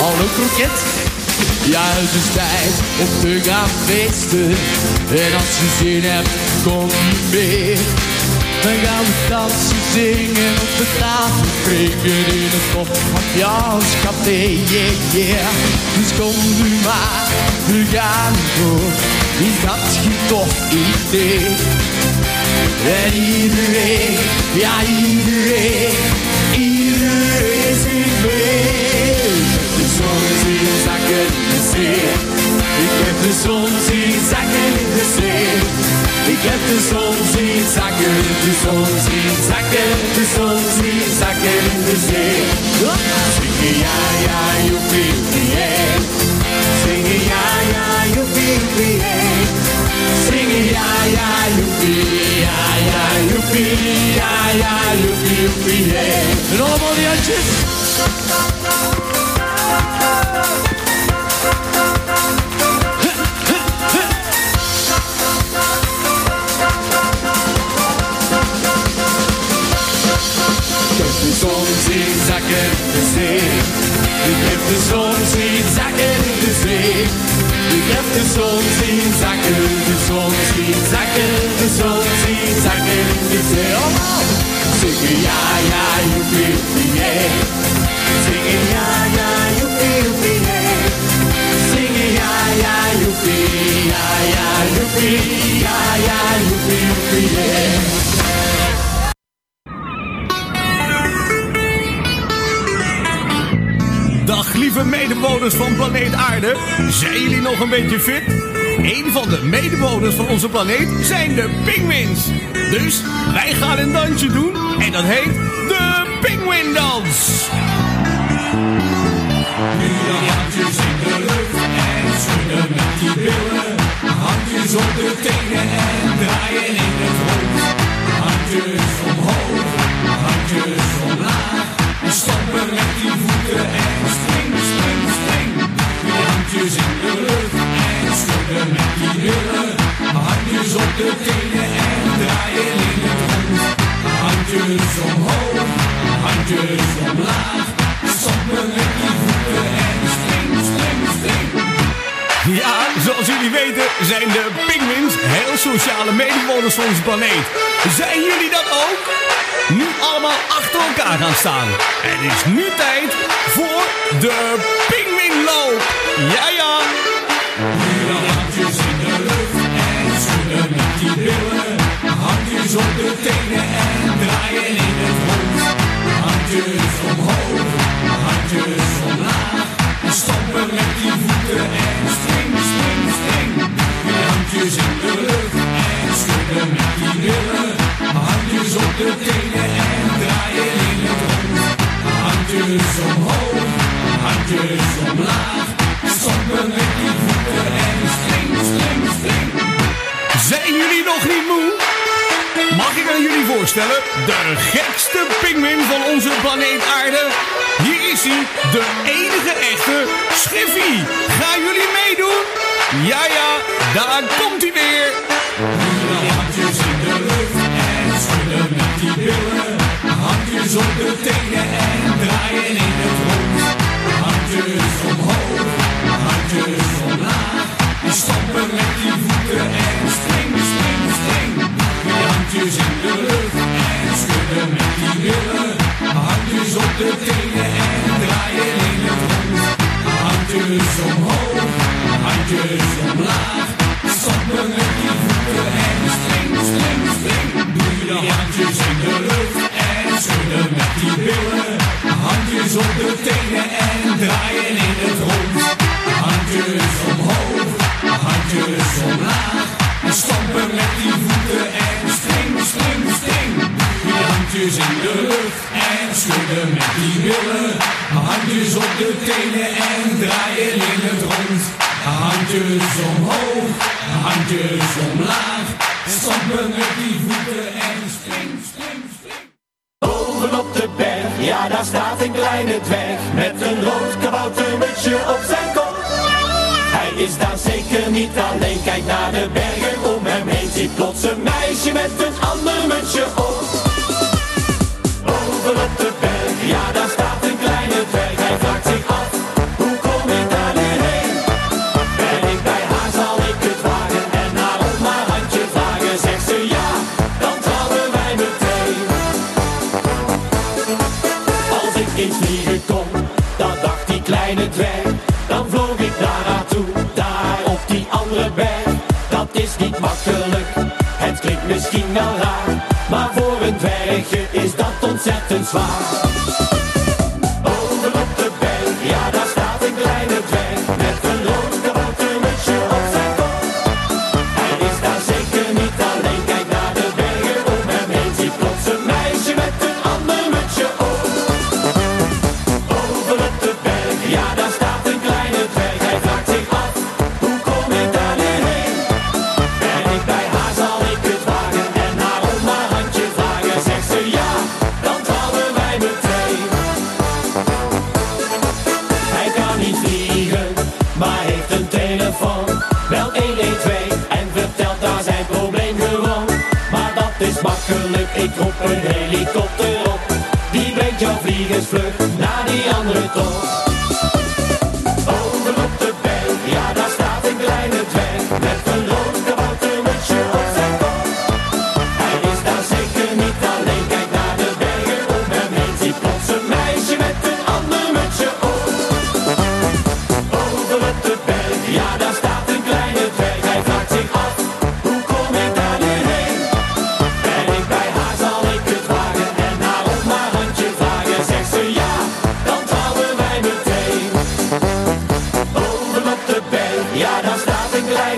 Speaker 27: Hallo kroket. Ja, het is tijd om te gaan feesten. En als je zin hebt, kom mee. Dan gaan we dansen, zingen, op de tafel springen in het top van Jans Café. Yeah, yeah. Dus kom nu maar, we gaan door. Is je toch idee? En iedereen, ja iedereen, iedereen zingt mee. De zon zien zakken in de zee. Ik heb de zon zien zakken in. Ik heb de zon zien zakken, de zon zien zakken, de zon zien zakken in de zee. Zingen ja, ja, joepie, joepie, yeah. Zingen ja, ja, joepie, joepie. Zingen ja, ja, joepie, ja, ja, joepie, ja, ja, joepie, joepie. En allemaal die handjes. Sacken des Sees. Die Kräfte uns, die Sacken des Sees. Die Kräfte uns, die Sacken des uns, die Sacken des uns, die Sacken des Sees. Oh wow! Ja, ja, you feel the yeah. Ja, ja, you feel the yeah. Ja, ja, you ja, ja, you ja, ja.
Speaker 31: Lieve medebewoners van planeet Aarde. Zijn jullie nog een beetje fit? Een van de medebewoners van onze planeet zijn de pinguïns. Dus wij gaan een dansje doen en dat heet de pinguïndans.
Speaker 30: Nu handjes in de lucht en schudden met die billen. Handjes op de tenen en draaien in het rond. Handjes omhoog, handjes omlaag. Stampen met die voeten en en schudden met die billen. Handjes op de tenen en draaien in rond. Handjes omhoog, handjes omlaag. Stampen met die voeten en spring, spring, spring.
Speaker 32: Ja, zoals jullie weten zijn de pinguïns heel sociale medewoners van onze planeet. Zijn jullie dat ook? Nu allemaal achter elkaar gaan staan. Het is nu tijd voor de pinguïnloop. Ja, ja.
Speaker 30: Handjes op de tenen en draaien in het rond. Handjes omhoog, handjes omlaag. Stampen met die voeten en spring, spring, spring. Die handjes in de lucht en schudden met die billen. Handjes op de tenen
Speaker 32: voorstellen, de gekste pinguïn van onze planeet Aarde? Hier is hij, de enige echte Schiffy. Gaan jullie meedoen? Ja, ja, daar komt hij weer.
Speaker 30: Handjes in de lucht en schudden met die billen. Handjes op de tenen en draaien in het rond. Handjes omhoog, handjes omlaag. Stampen met die voeten en spring, spring. Die handjes in de lucht Handjes op de tenen en draaien in het rond. Handjes omhoog, handjes omlaag. Stampen met die voeten en spring, spring, spring. Doe je handjes in de lucht en schudden met die billen. Handjes op de tenen en draaien in het rond. Handjes omhoog, handjes omlaag. Stampen met die voeten en spring, spring, handjes in de lucht en schudden met die billen. Handjes op de tenen en draaien in het rond. Handjes omhoog, handjes omlaag. Stampen met die voeten en spring, spring, spring.
Speaker 33: Bovenop de berg, ja daar staat een kleine dwerg Met een rood kaboutermutsje op zijn kop Hij is daar zeker niet alleen, kijk naar de bergen om hem heen Ziet plots een meisje met een ander mutsje op Ja daar staat een kleine dwerg Hij vraagt zich af, hoe kom ik daar nu heen? Ben ik bij haar, zal ik het wagen En haar op mijn handje vragen Zegt ze ja, dan trouwen wij meteen als ik in vliegen kon, dat dacht die kleine dwerg. Dan vloog ik naar haar toe, daar op die andere berg. Dat is niet makkelijk, het klinkt misschien wel raar. Maar voor een dwergje is dat and zwar. Vliegensvlug naar die andere top.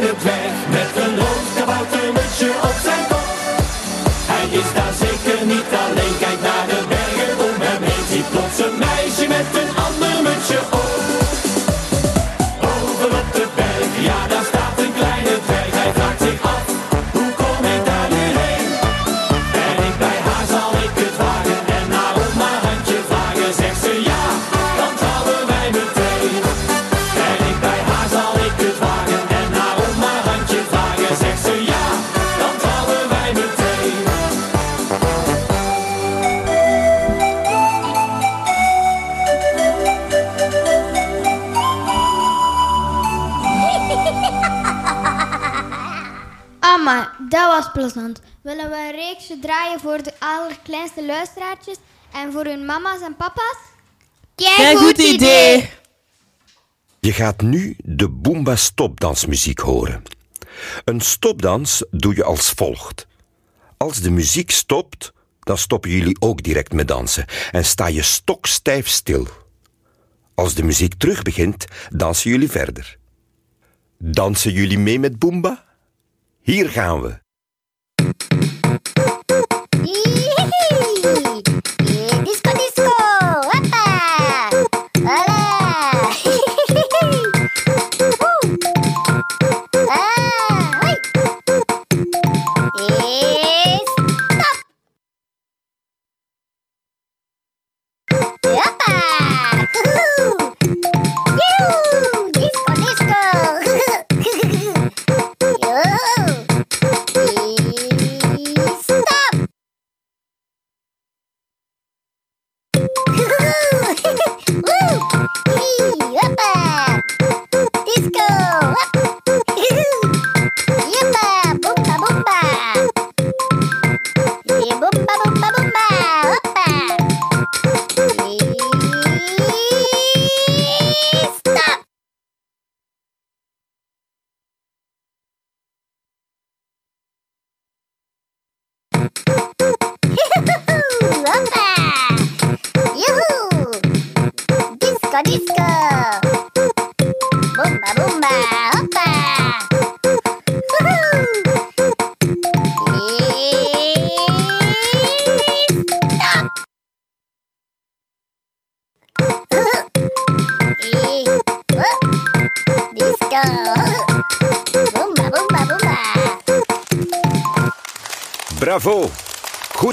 Speaker 2: the plan. Willen we een reeksje draaien voor de allerkleinste luisteraartjes en voor hun mama's en papa's?
Speaker 3: Kijk, goed idee.
Speaker 34: Je gaat nu de Boomba stopdansmuziek horen. Een stopdans doe je als volgt. Als de muziek stopt, dan stoppen jullie ook direct met dansen en sta je stokstijf stil. Als de muziek terug begint, dansen jullie verder. Dansen jullie mee met Boomba? Hier gaan we.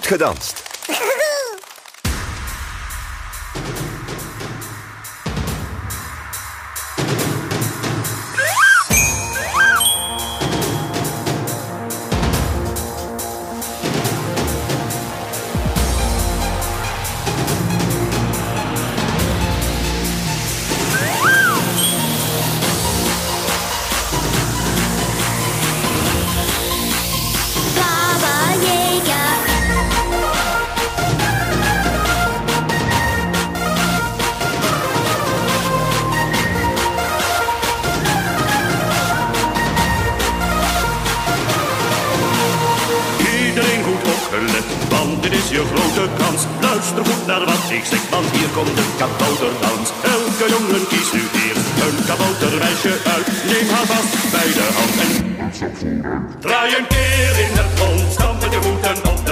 Speaker 34: Gedanst. [laughs]
Speaker 35: je grote kans. Luister goed naar wat ik zeg, want hier komt de kabouterdans. Elke jongen kiest nu eerst een kaboutermeisje uit. Neem haar vast bij de hand en draai een keer in het rond. Stamp met je voeten op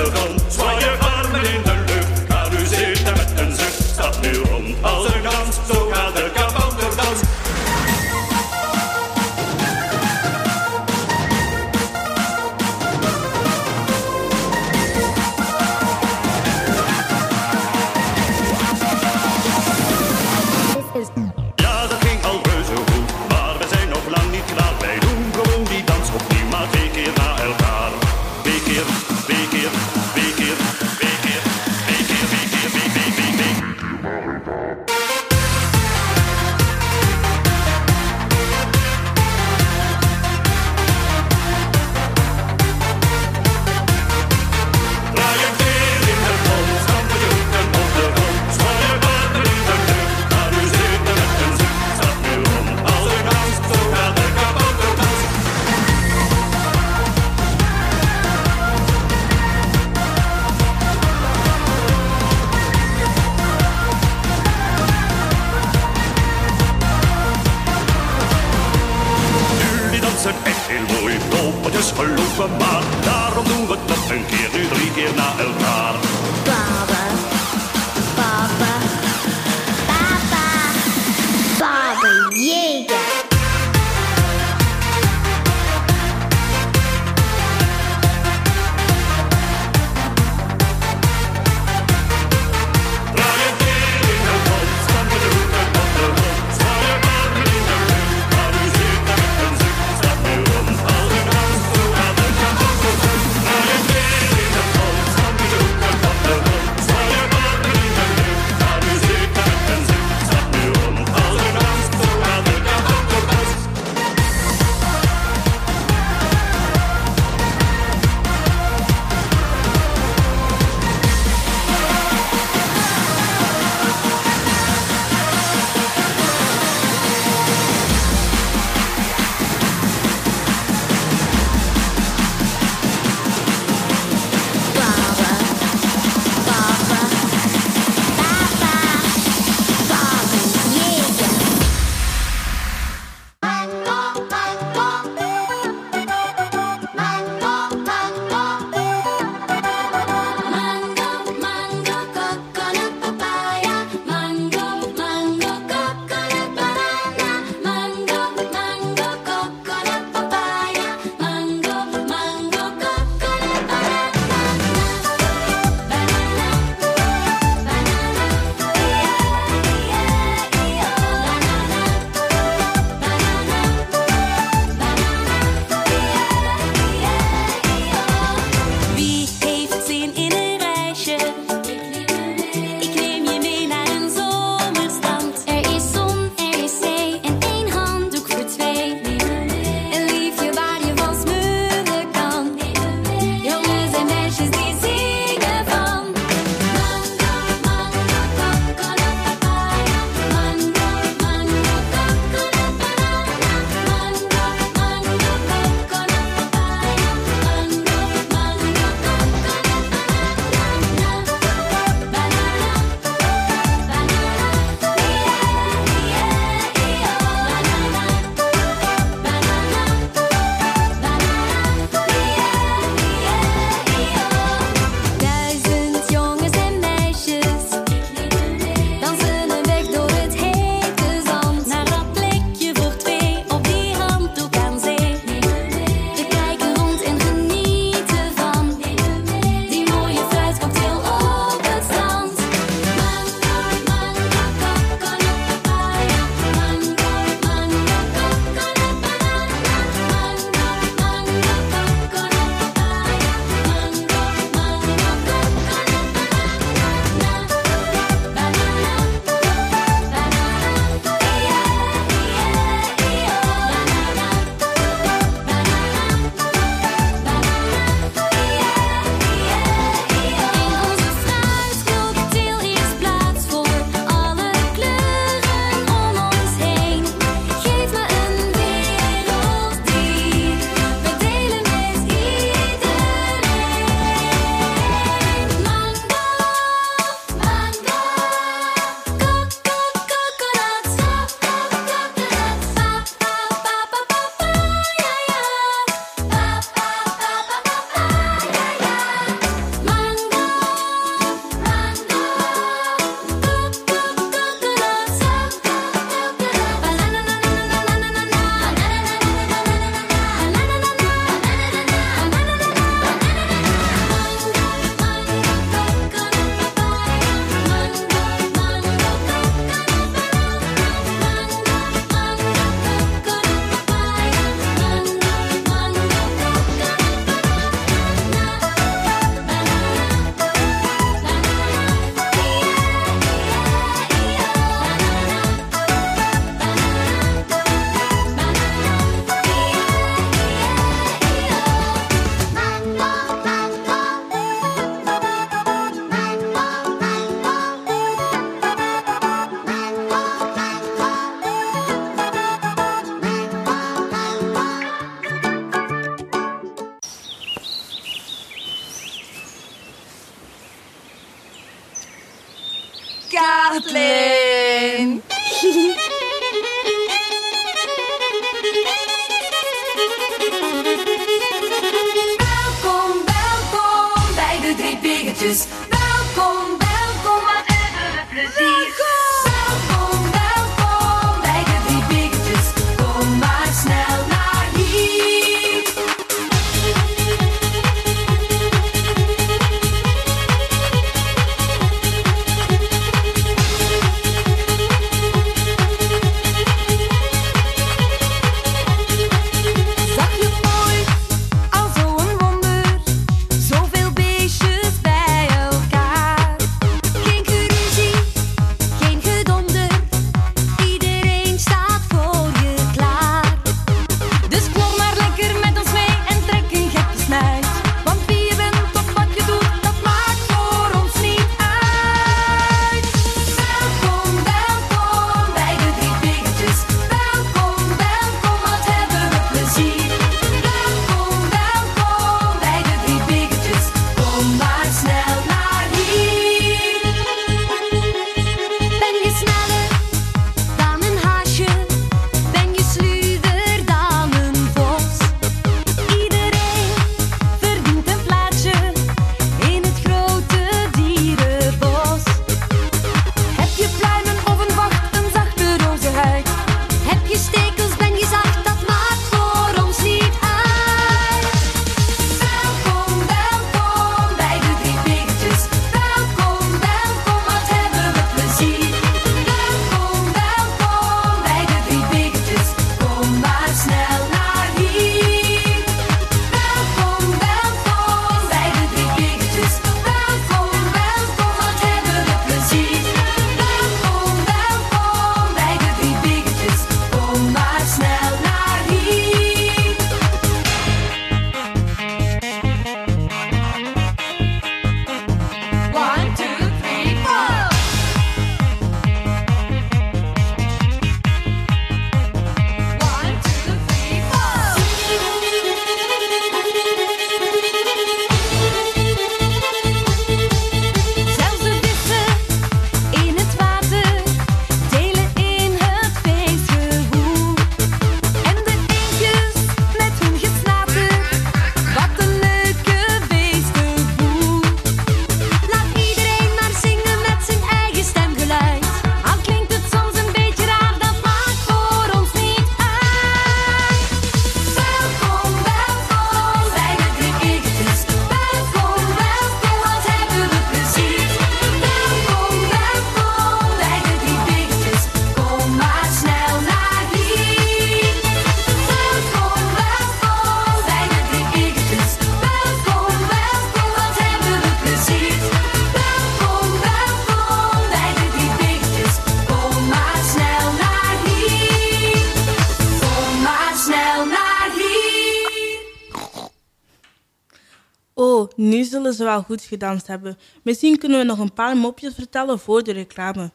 Speaker 3: wel goed gedanst hebben. Misschien kunnen we nog een paar mopjes vertellen voor de reclame.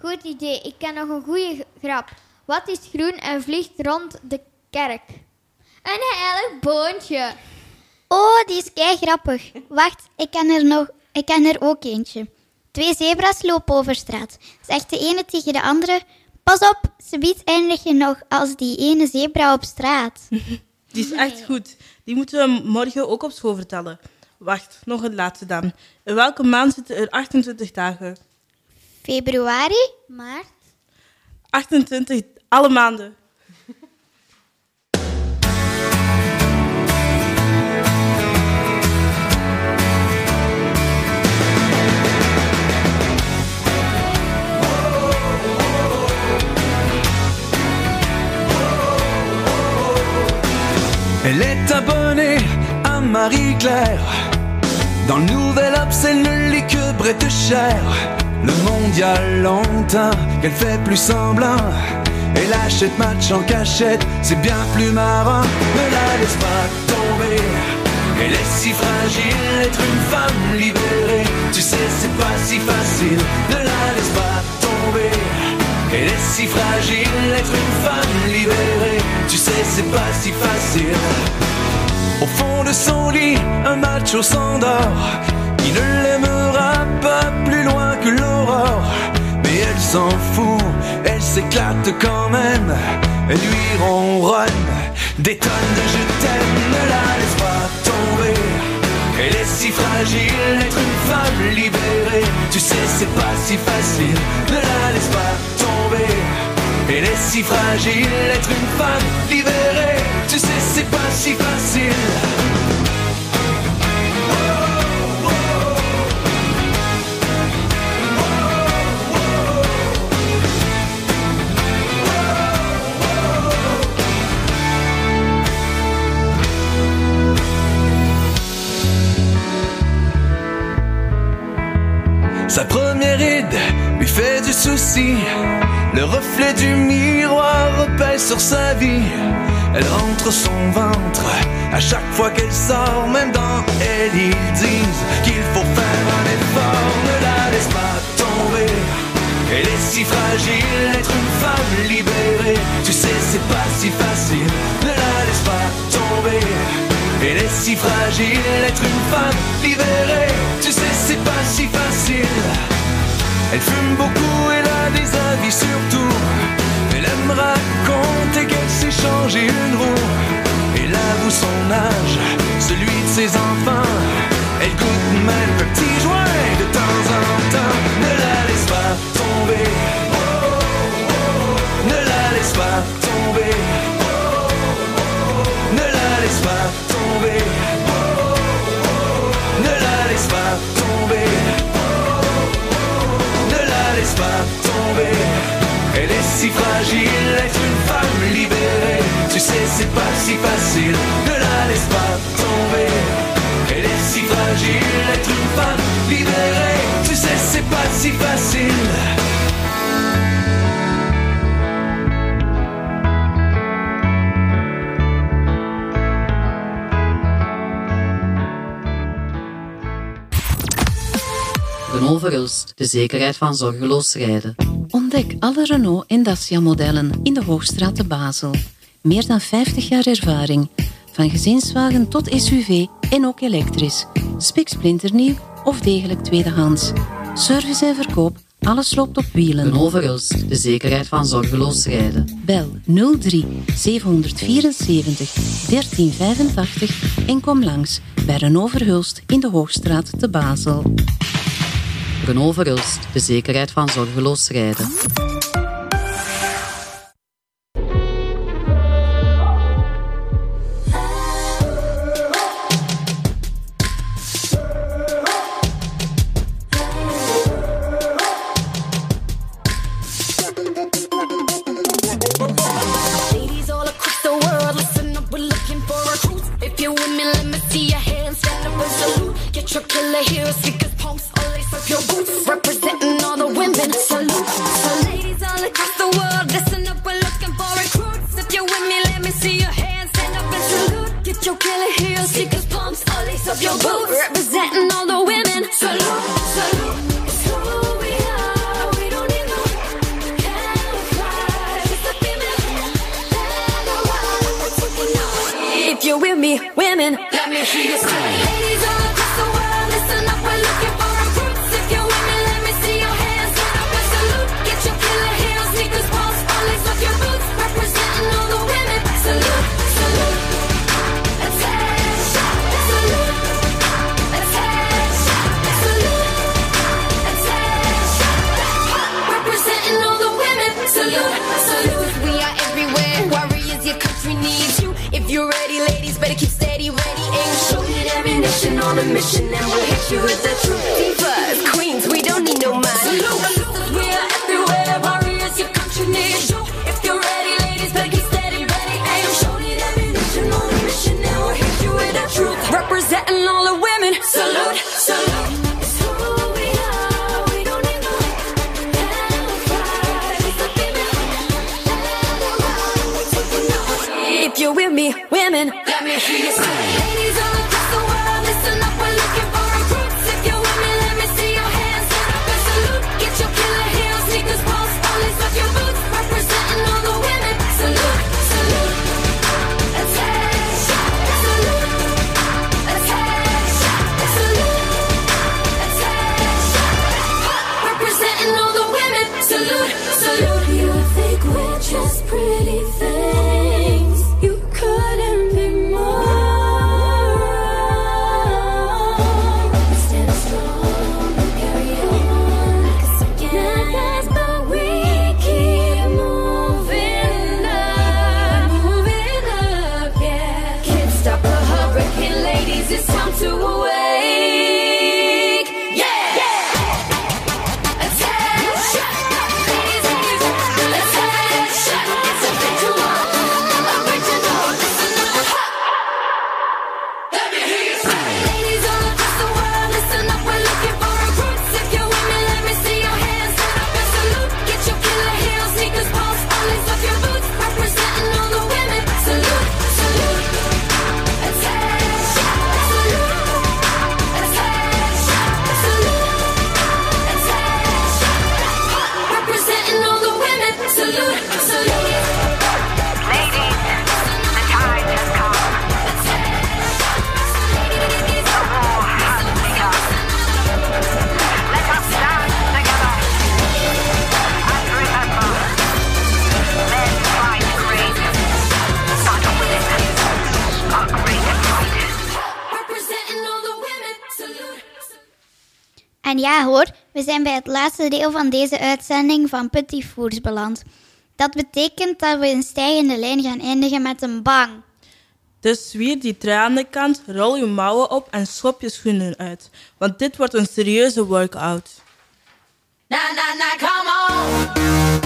Speaker 2: Goed idee, ik ken nog een goede grap. Wat is groen en vliegt rond de kerk? Een heilig boontje.
Speaker 4: Oh, die is kei grappig. Wacht, ik ken er nog, ik ken er ook eentje. Twee zebra's lopen over straat. Zegt de ene tegen de andere: Pas op, ze biedt eindig je nog als die ene zebra op straat. [laughs]
Speaker 3: Die is echt goed. Die moeten we morgen ook op school vertellen. Wacht, nog een laatste dan. In welke maand zitten er 28 dagen?
Speaker 4: Februari?
Speaker 2: Maart?
Speaker 3: 28, alle maanden.
Speaker 36: Elle est abonnée Marie-Claire. Dans le nouvel obs, elle ne lit que Brette Cher. Le mondial lointain qu'elle fait plus semblant. Elle achète match en cachette, c'est bien plus marrant. Ne la laisse pas tomber. Elle est si fragile, être une femme libérée. Tu sais, c'est pas si facile. Ne la laisse pas tomber. Elle est si fragile, être une femme libérée. Tu sais, c'est pas si facile. Au fond de son lit, un macho s'endort. Il ne l'aimera pas plus loin que l'aurore. Mais elle s'en fout, elle s'éclate quand même. Elle lui ronronne des tonnes de je t'aime. Ne la laisse pas tomber. Elle est si fragile, être une femme libérée. Tu sais, c'est pas si facile, ne la laisse pas tomber. Elle est si fragile, être une femme libérée. Tu sais, c'est pas si facile. Sa première ride lui fait du souci. Le reflet du miroir repèse sur sa vie. Elle rentre son ventre à chaque fois qu'elle sort. Même dans elle, ils disent qu'il faut faire un effort. Ne la laisse pas tomber. Elle est si fragile, être une femme libérée. Tu sais, c'est pas si facile. Ne la laisse pas tomber. Elle est si fragile, être une femme libérée. Tu sais, c'est pas si facile. Elle fume beaucoup, elle a des avis sur aime raconter qu'elle s'est changé une roue. Elle avoue son âge, celui de ses enfants. Elle goûte même un petit joint de temps en temps. Ne la laisse pas tomber. Ne la laisse pas tomber. Ne la laisse pas tomber. Ne la laisse pas tomber. Ne la laisse pas tomber. Elle est si fragile, être une femme libérée. Tu sais, c'est pas si facile. Ne la laisse pas tomber. Elle est si fragile, être une femme libérée. Tu sais, c'est pas si facile.
Speaker 37: Renault Verhulst, de zekerheid van zorgeloos rijden. Ontdek alle Renault en Dacia modellen in de Hoogstraat te Basel. Meer dan 50 jaar ervaring. Van gezinswagen tot SUV en ook elektrisch. Spiksplinternieuw of degelijk tweedehands. Service en verkoop, alles loopt op wielen. Renault Verhulst, de zekerheid van zorgeloos rijden. Bel 03 774 1385 en kom langs bij Renault Verhulst in de Hoogstraat te Basel. Renault Verhulst, de zekerheid van zorgeloos rijden.
Speaker 2: deel van deze uitzending van Petit Fours beland. Dat betekent dat we een stijgende lijn gaan eindigen met een bang.
Speaker 3: Dus zwier die trui kant, rol je mouwen op en schop je schoenen uit. Want dit wordt een serieuze workout.
Speaker 7: Na na na, come on!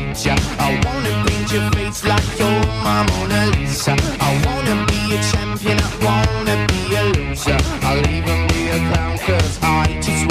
Speaker 22: I wanna paint your face like your Mona Lisa. I wanna be a champion, I wanna be a loser. I'll even be a clown, cause I just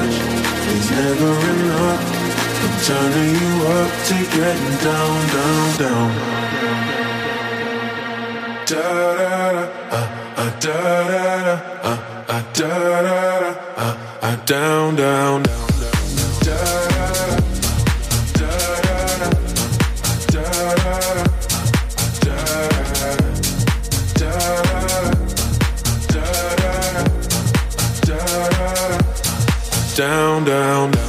Speaker 38: touch is never enough. I'm turning you up to getting down, down, down. Da da da, uh, uh, da da da, uh, uh, da da da, uh, uh, down, down, down. Down, down, down.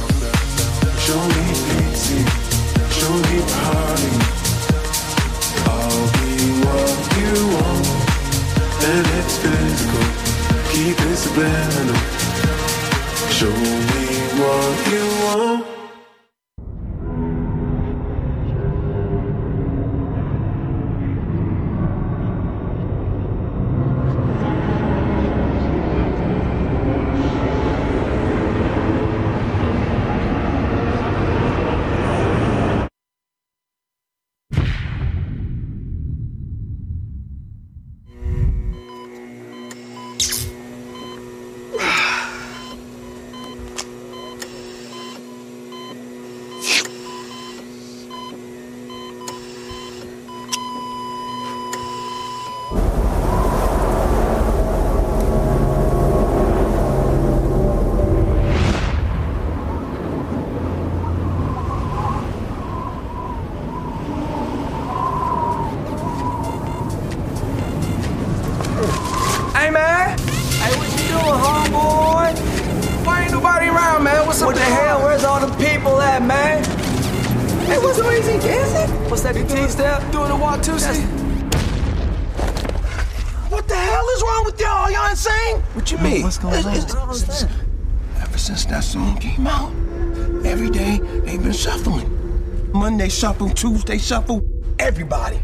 Speaker 39: Tuesday shuffle, everybody.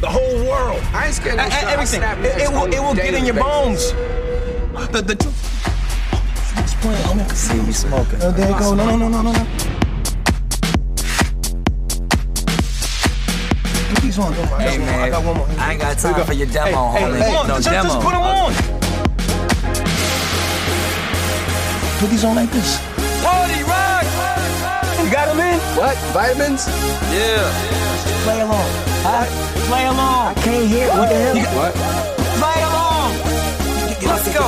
Speaker 39: The whole world.
Speaker 40: I ain't scared of shit.
Speaker 39: Everything. It, it will, it will get in your bones. The, the truth. It's playing. Oh, man.
Speaker 40: See me smoking.
Speaker 39: Oh, there you go. No, no, no, no, no, no. Put these on.
Speaker 36: Hey
Speaker 39: I
Speaker 36: man,
Speaker 39: got one more.
Speaker 36: I ain't got time for your demo,
Speaker 39: Hey,
Speaker 36: homie.
Speaker 39: hey, on,
Speaker 36: no
Speaker 39: just,
Speaker 36: demo.
Speaker 39: just put them on. Put these on like this.
Speaker 40: Party rock!
Speaker 39: You got them in?
Speaker 40: What? Vitamins? Yeah.
Speaker 39: Play along. Huh? Play along. I can't hear. What the hell?
Speaker 40: Got- What?
Speaker 39: Play along.
Speaker 40: Let's go.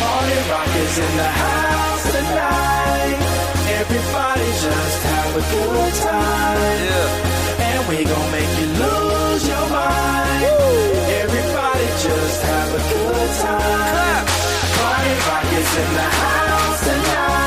Speaker 27: Party rock is in the house tonight. Everybody just have a good time.
Speaker 40: Yeah.
Speaker 27: And we gon' make you lose your mind. Everybody just have a good time. Clap. Party rock is in the house tonight.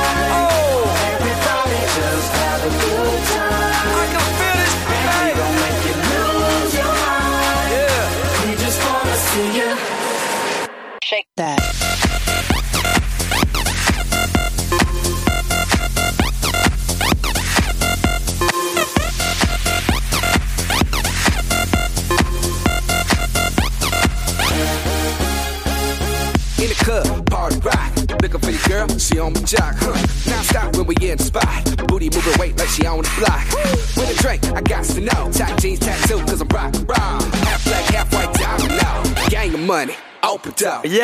Speaker 40: Open up.
Speaker 36: Yo,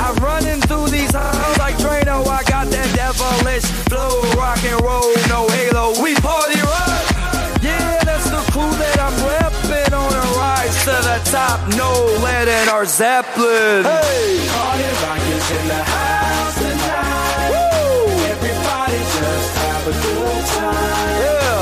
Speaker 36: I'm running through these halls like Drano. I got that devilish flow, rock and roll, no halo. We party rock. Yeah, that's the crew that I'm repping on a rise to the top. No lead in our Zeppelin. Hey,
Speaker 27: Party rock is in the house tonight. Everybody just have a good time.
Speaker 36: yeah.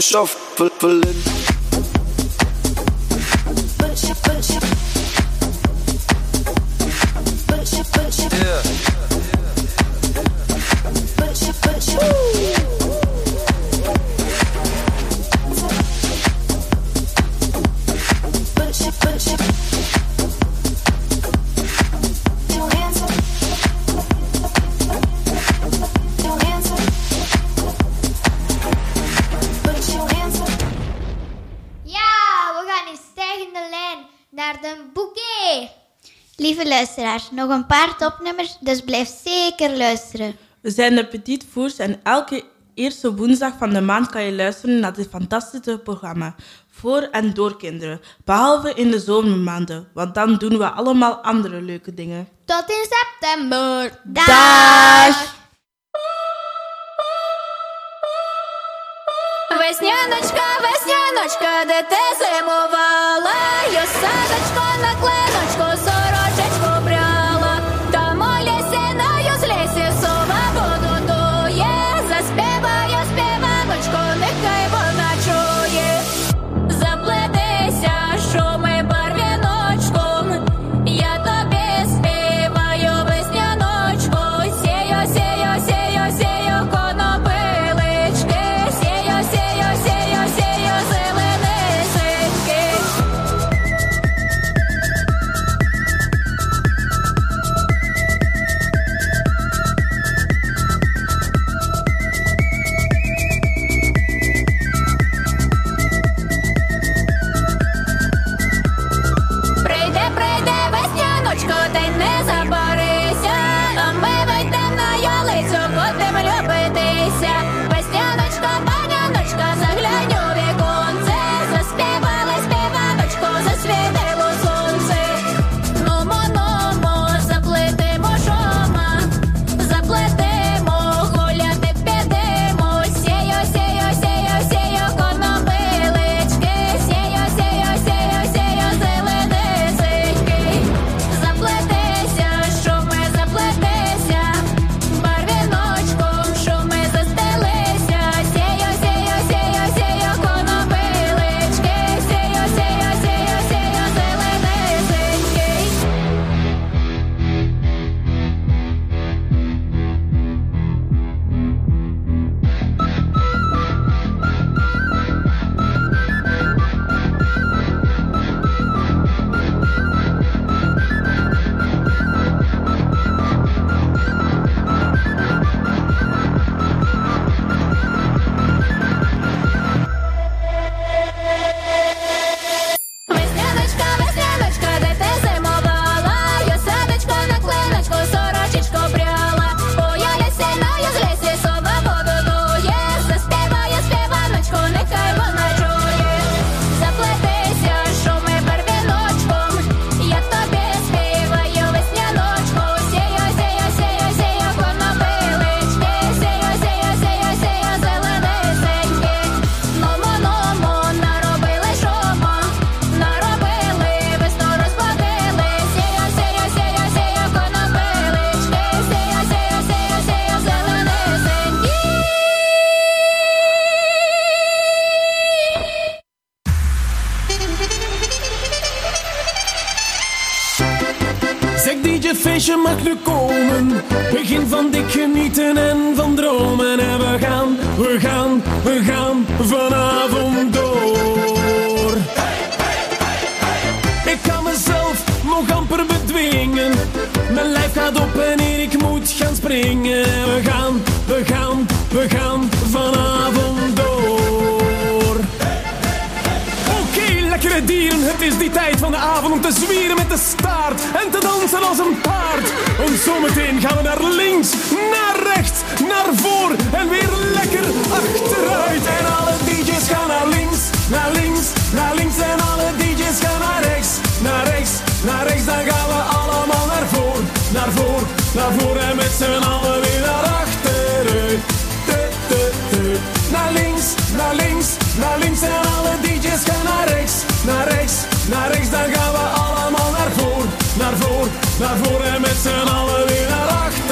Speaker 36: shuffling.
Speaker 4: nog een paar topnummers, dus blijf zeker luisteren.
Speaker 3: We zijn de Petit Fours en elke eerste woensdag van de maand kan je luisteren naar dit fantastische programma. Voor en door kinderen. Behalve in de zomermaanden, want dan doen we allemaal andere leuke dingen.
Speaker 2: Tot in september.
Speaker 3: Dag!
Speaker 7: Весняночка, весняночка, де ти зимувала, я садочко на кленочку,
Speaker 30: is die tijd van de avond om te zwieren met de staart en te dansen als een paard. En zometeen gaan we naar links, naar rechts, naar voor en weer lekker achteruit. En alle DJ's gaan naar links, naar links, naar links en alle DJ's gaan naar rechts, naar rechts, naar rechts. Dan gaan we allemaal naar voor, naar voor, naar voor en met z'n allen weer naar achteruit. Tut. Naar links, naar links, naar links en alle DJ's gaan naar rechts, naar rechts, naar rechts. Dan gaan we allemaal naar voor, naar voor, naar voor en met z'n allen weer naar achteren.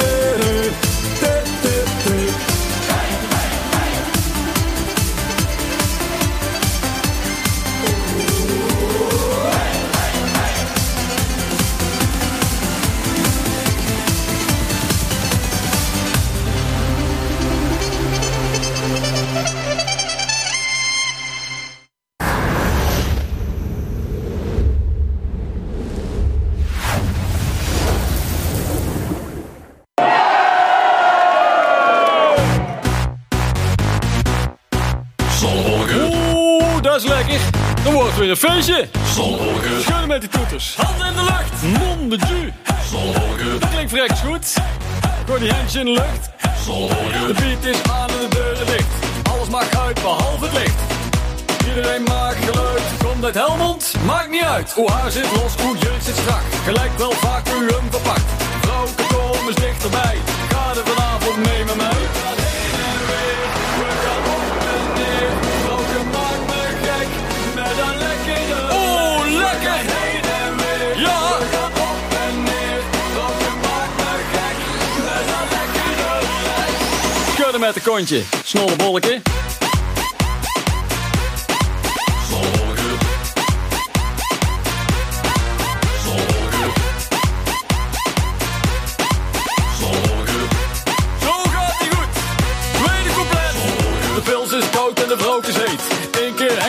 Speaker 5: Weer een feestje. Zonnewolken. Schudden met die toeters. Handen in de lucht. Monden ju. Zonnewolken. Dat klinkt vreks goed. Gooi die handjes in de lucht. De beat is aan en de deuren dicht. Alles mag uit behalve het licht. Iedereen maakt geluid. Komt uit Helmond? Maakt niet uit. Hoe haar zit los, hoe jurk zit strak. Gelijk wel vaak u hem verpakt. Vrouwke kom eens dichterbij. Ga er vanavond mee met mij.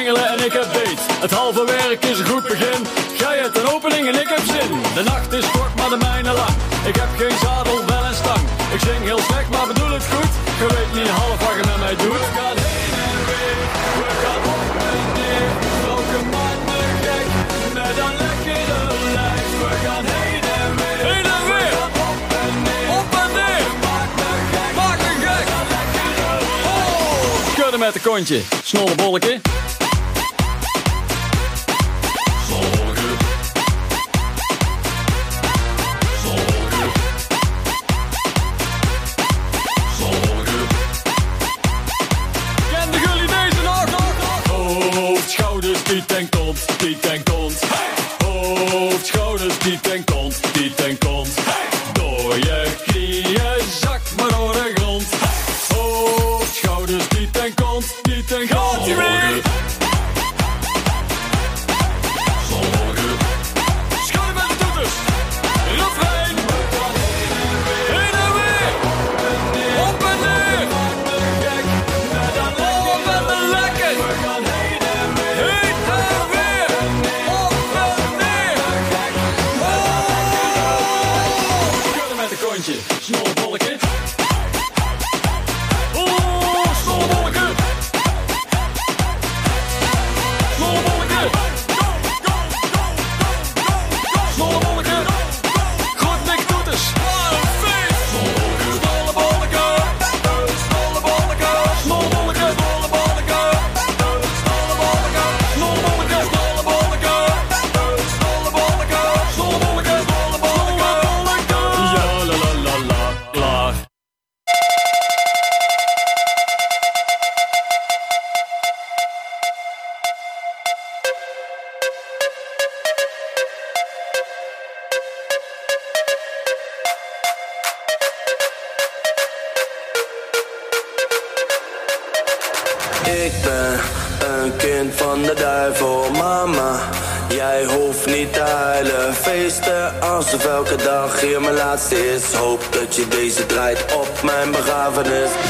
Speaker 5: Hengelen en ik heb beet. Het halve werk is een goed begin. Jij hebt een opening en ik heb zin. De nacht is kort, maar de mijne lang. Ik heb geen zadel, wel een stang. Ik zing heel slecht, maar bedoel het goed. Je weet niet half wat je met mij doet. We gaan heen en weer. We gaan op en neer. Roken maakt me gek. Met een lekkere lijf. We gaan heen en weer. Heen en weer. Op en neer. Op en neer. Maakt me gek. Maakt me gek. Oh. Schudden met een kontje. Snollebolletje.
Speaker 41: Mijn begrafenis.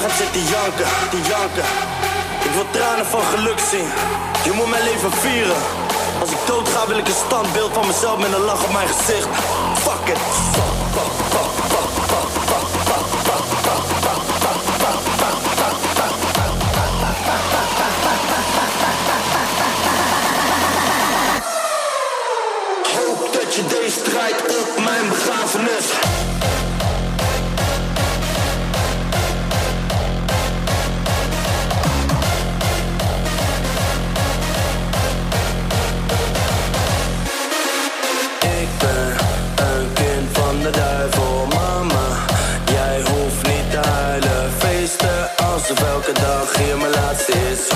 Speaker 41: Zit te janken, te janken. Ik wil tranen van geluk zien. Je moet mijn leven vieren. Als ik dood ga wil ik een standbeeld van mezelf met een lach op mijn gezicht. Fuck it. Fuck, fuck, fuck, fuck, this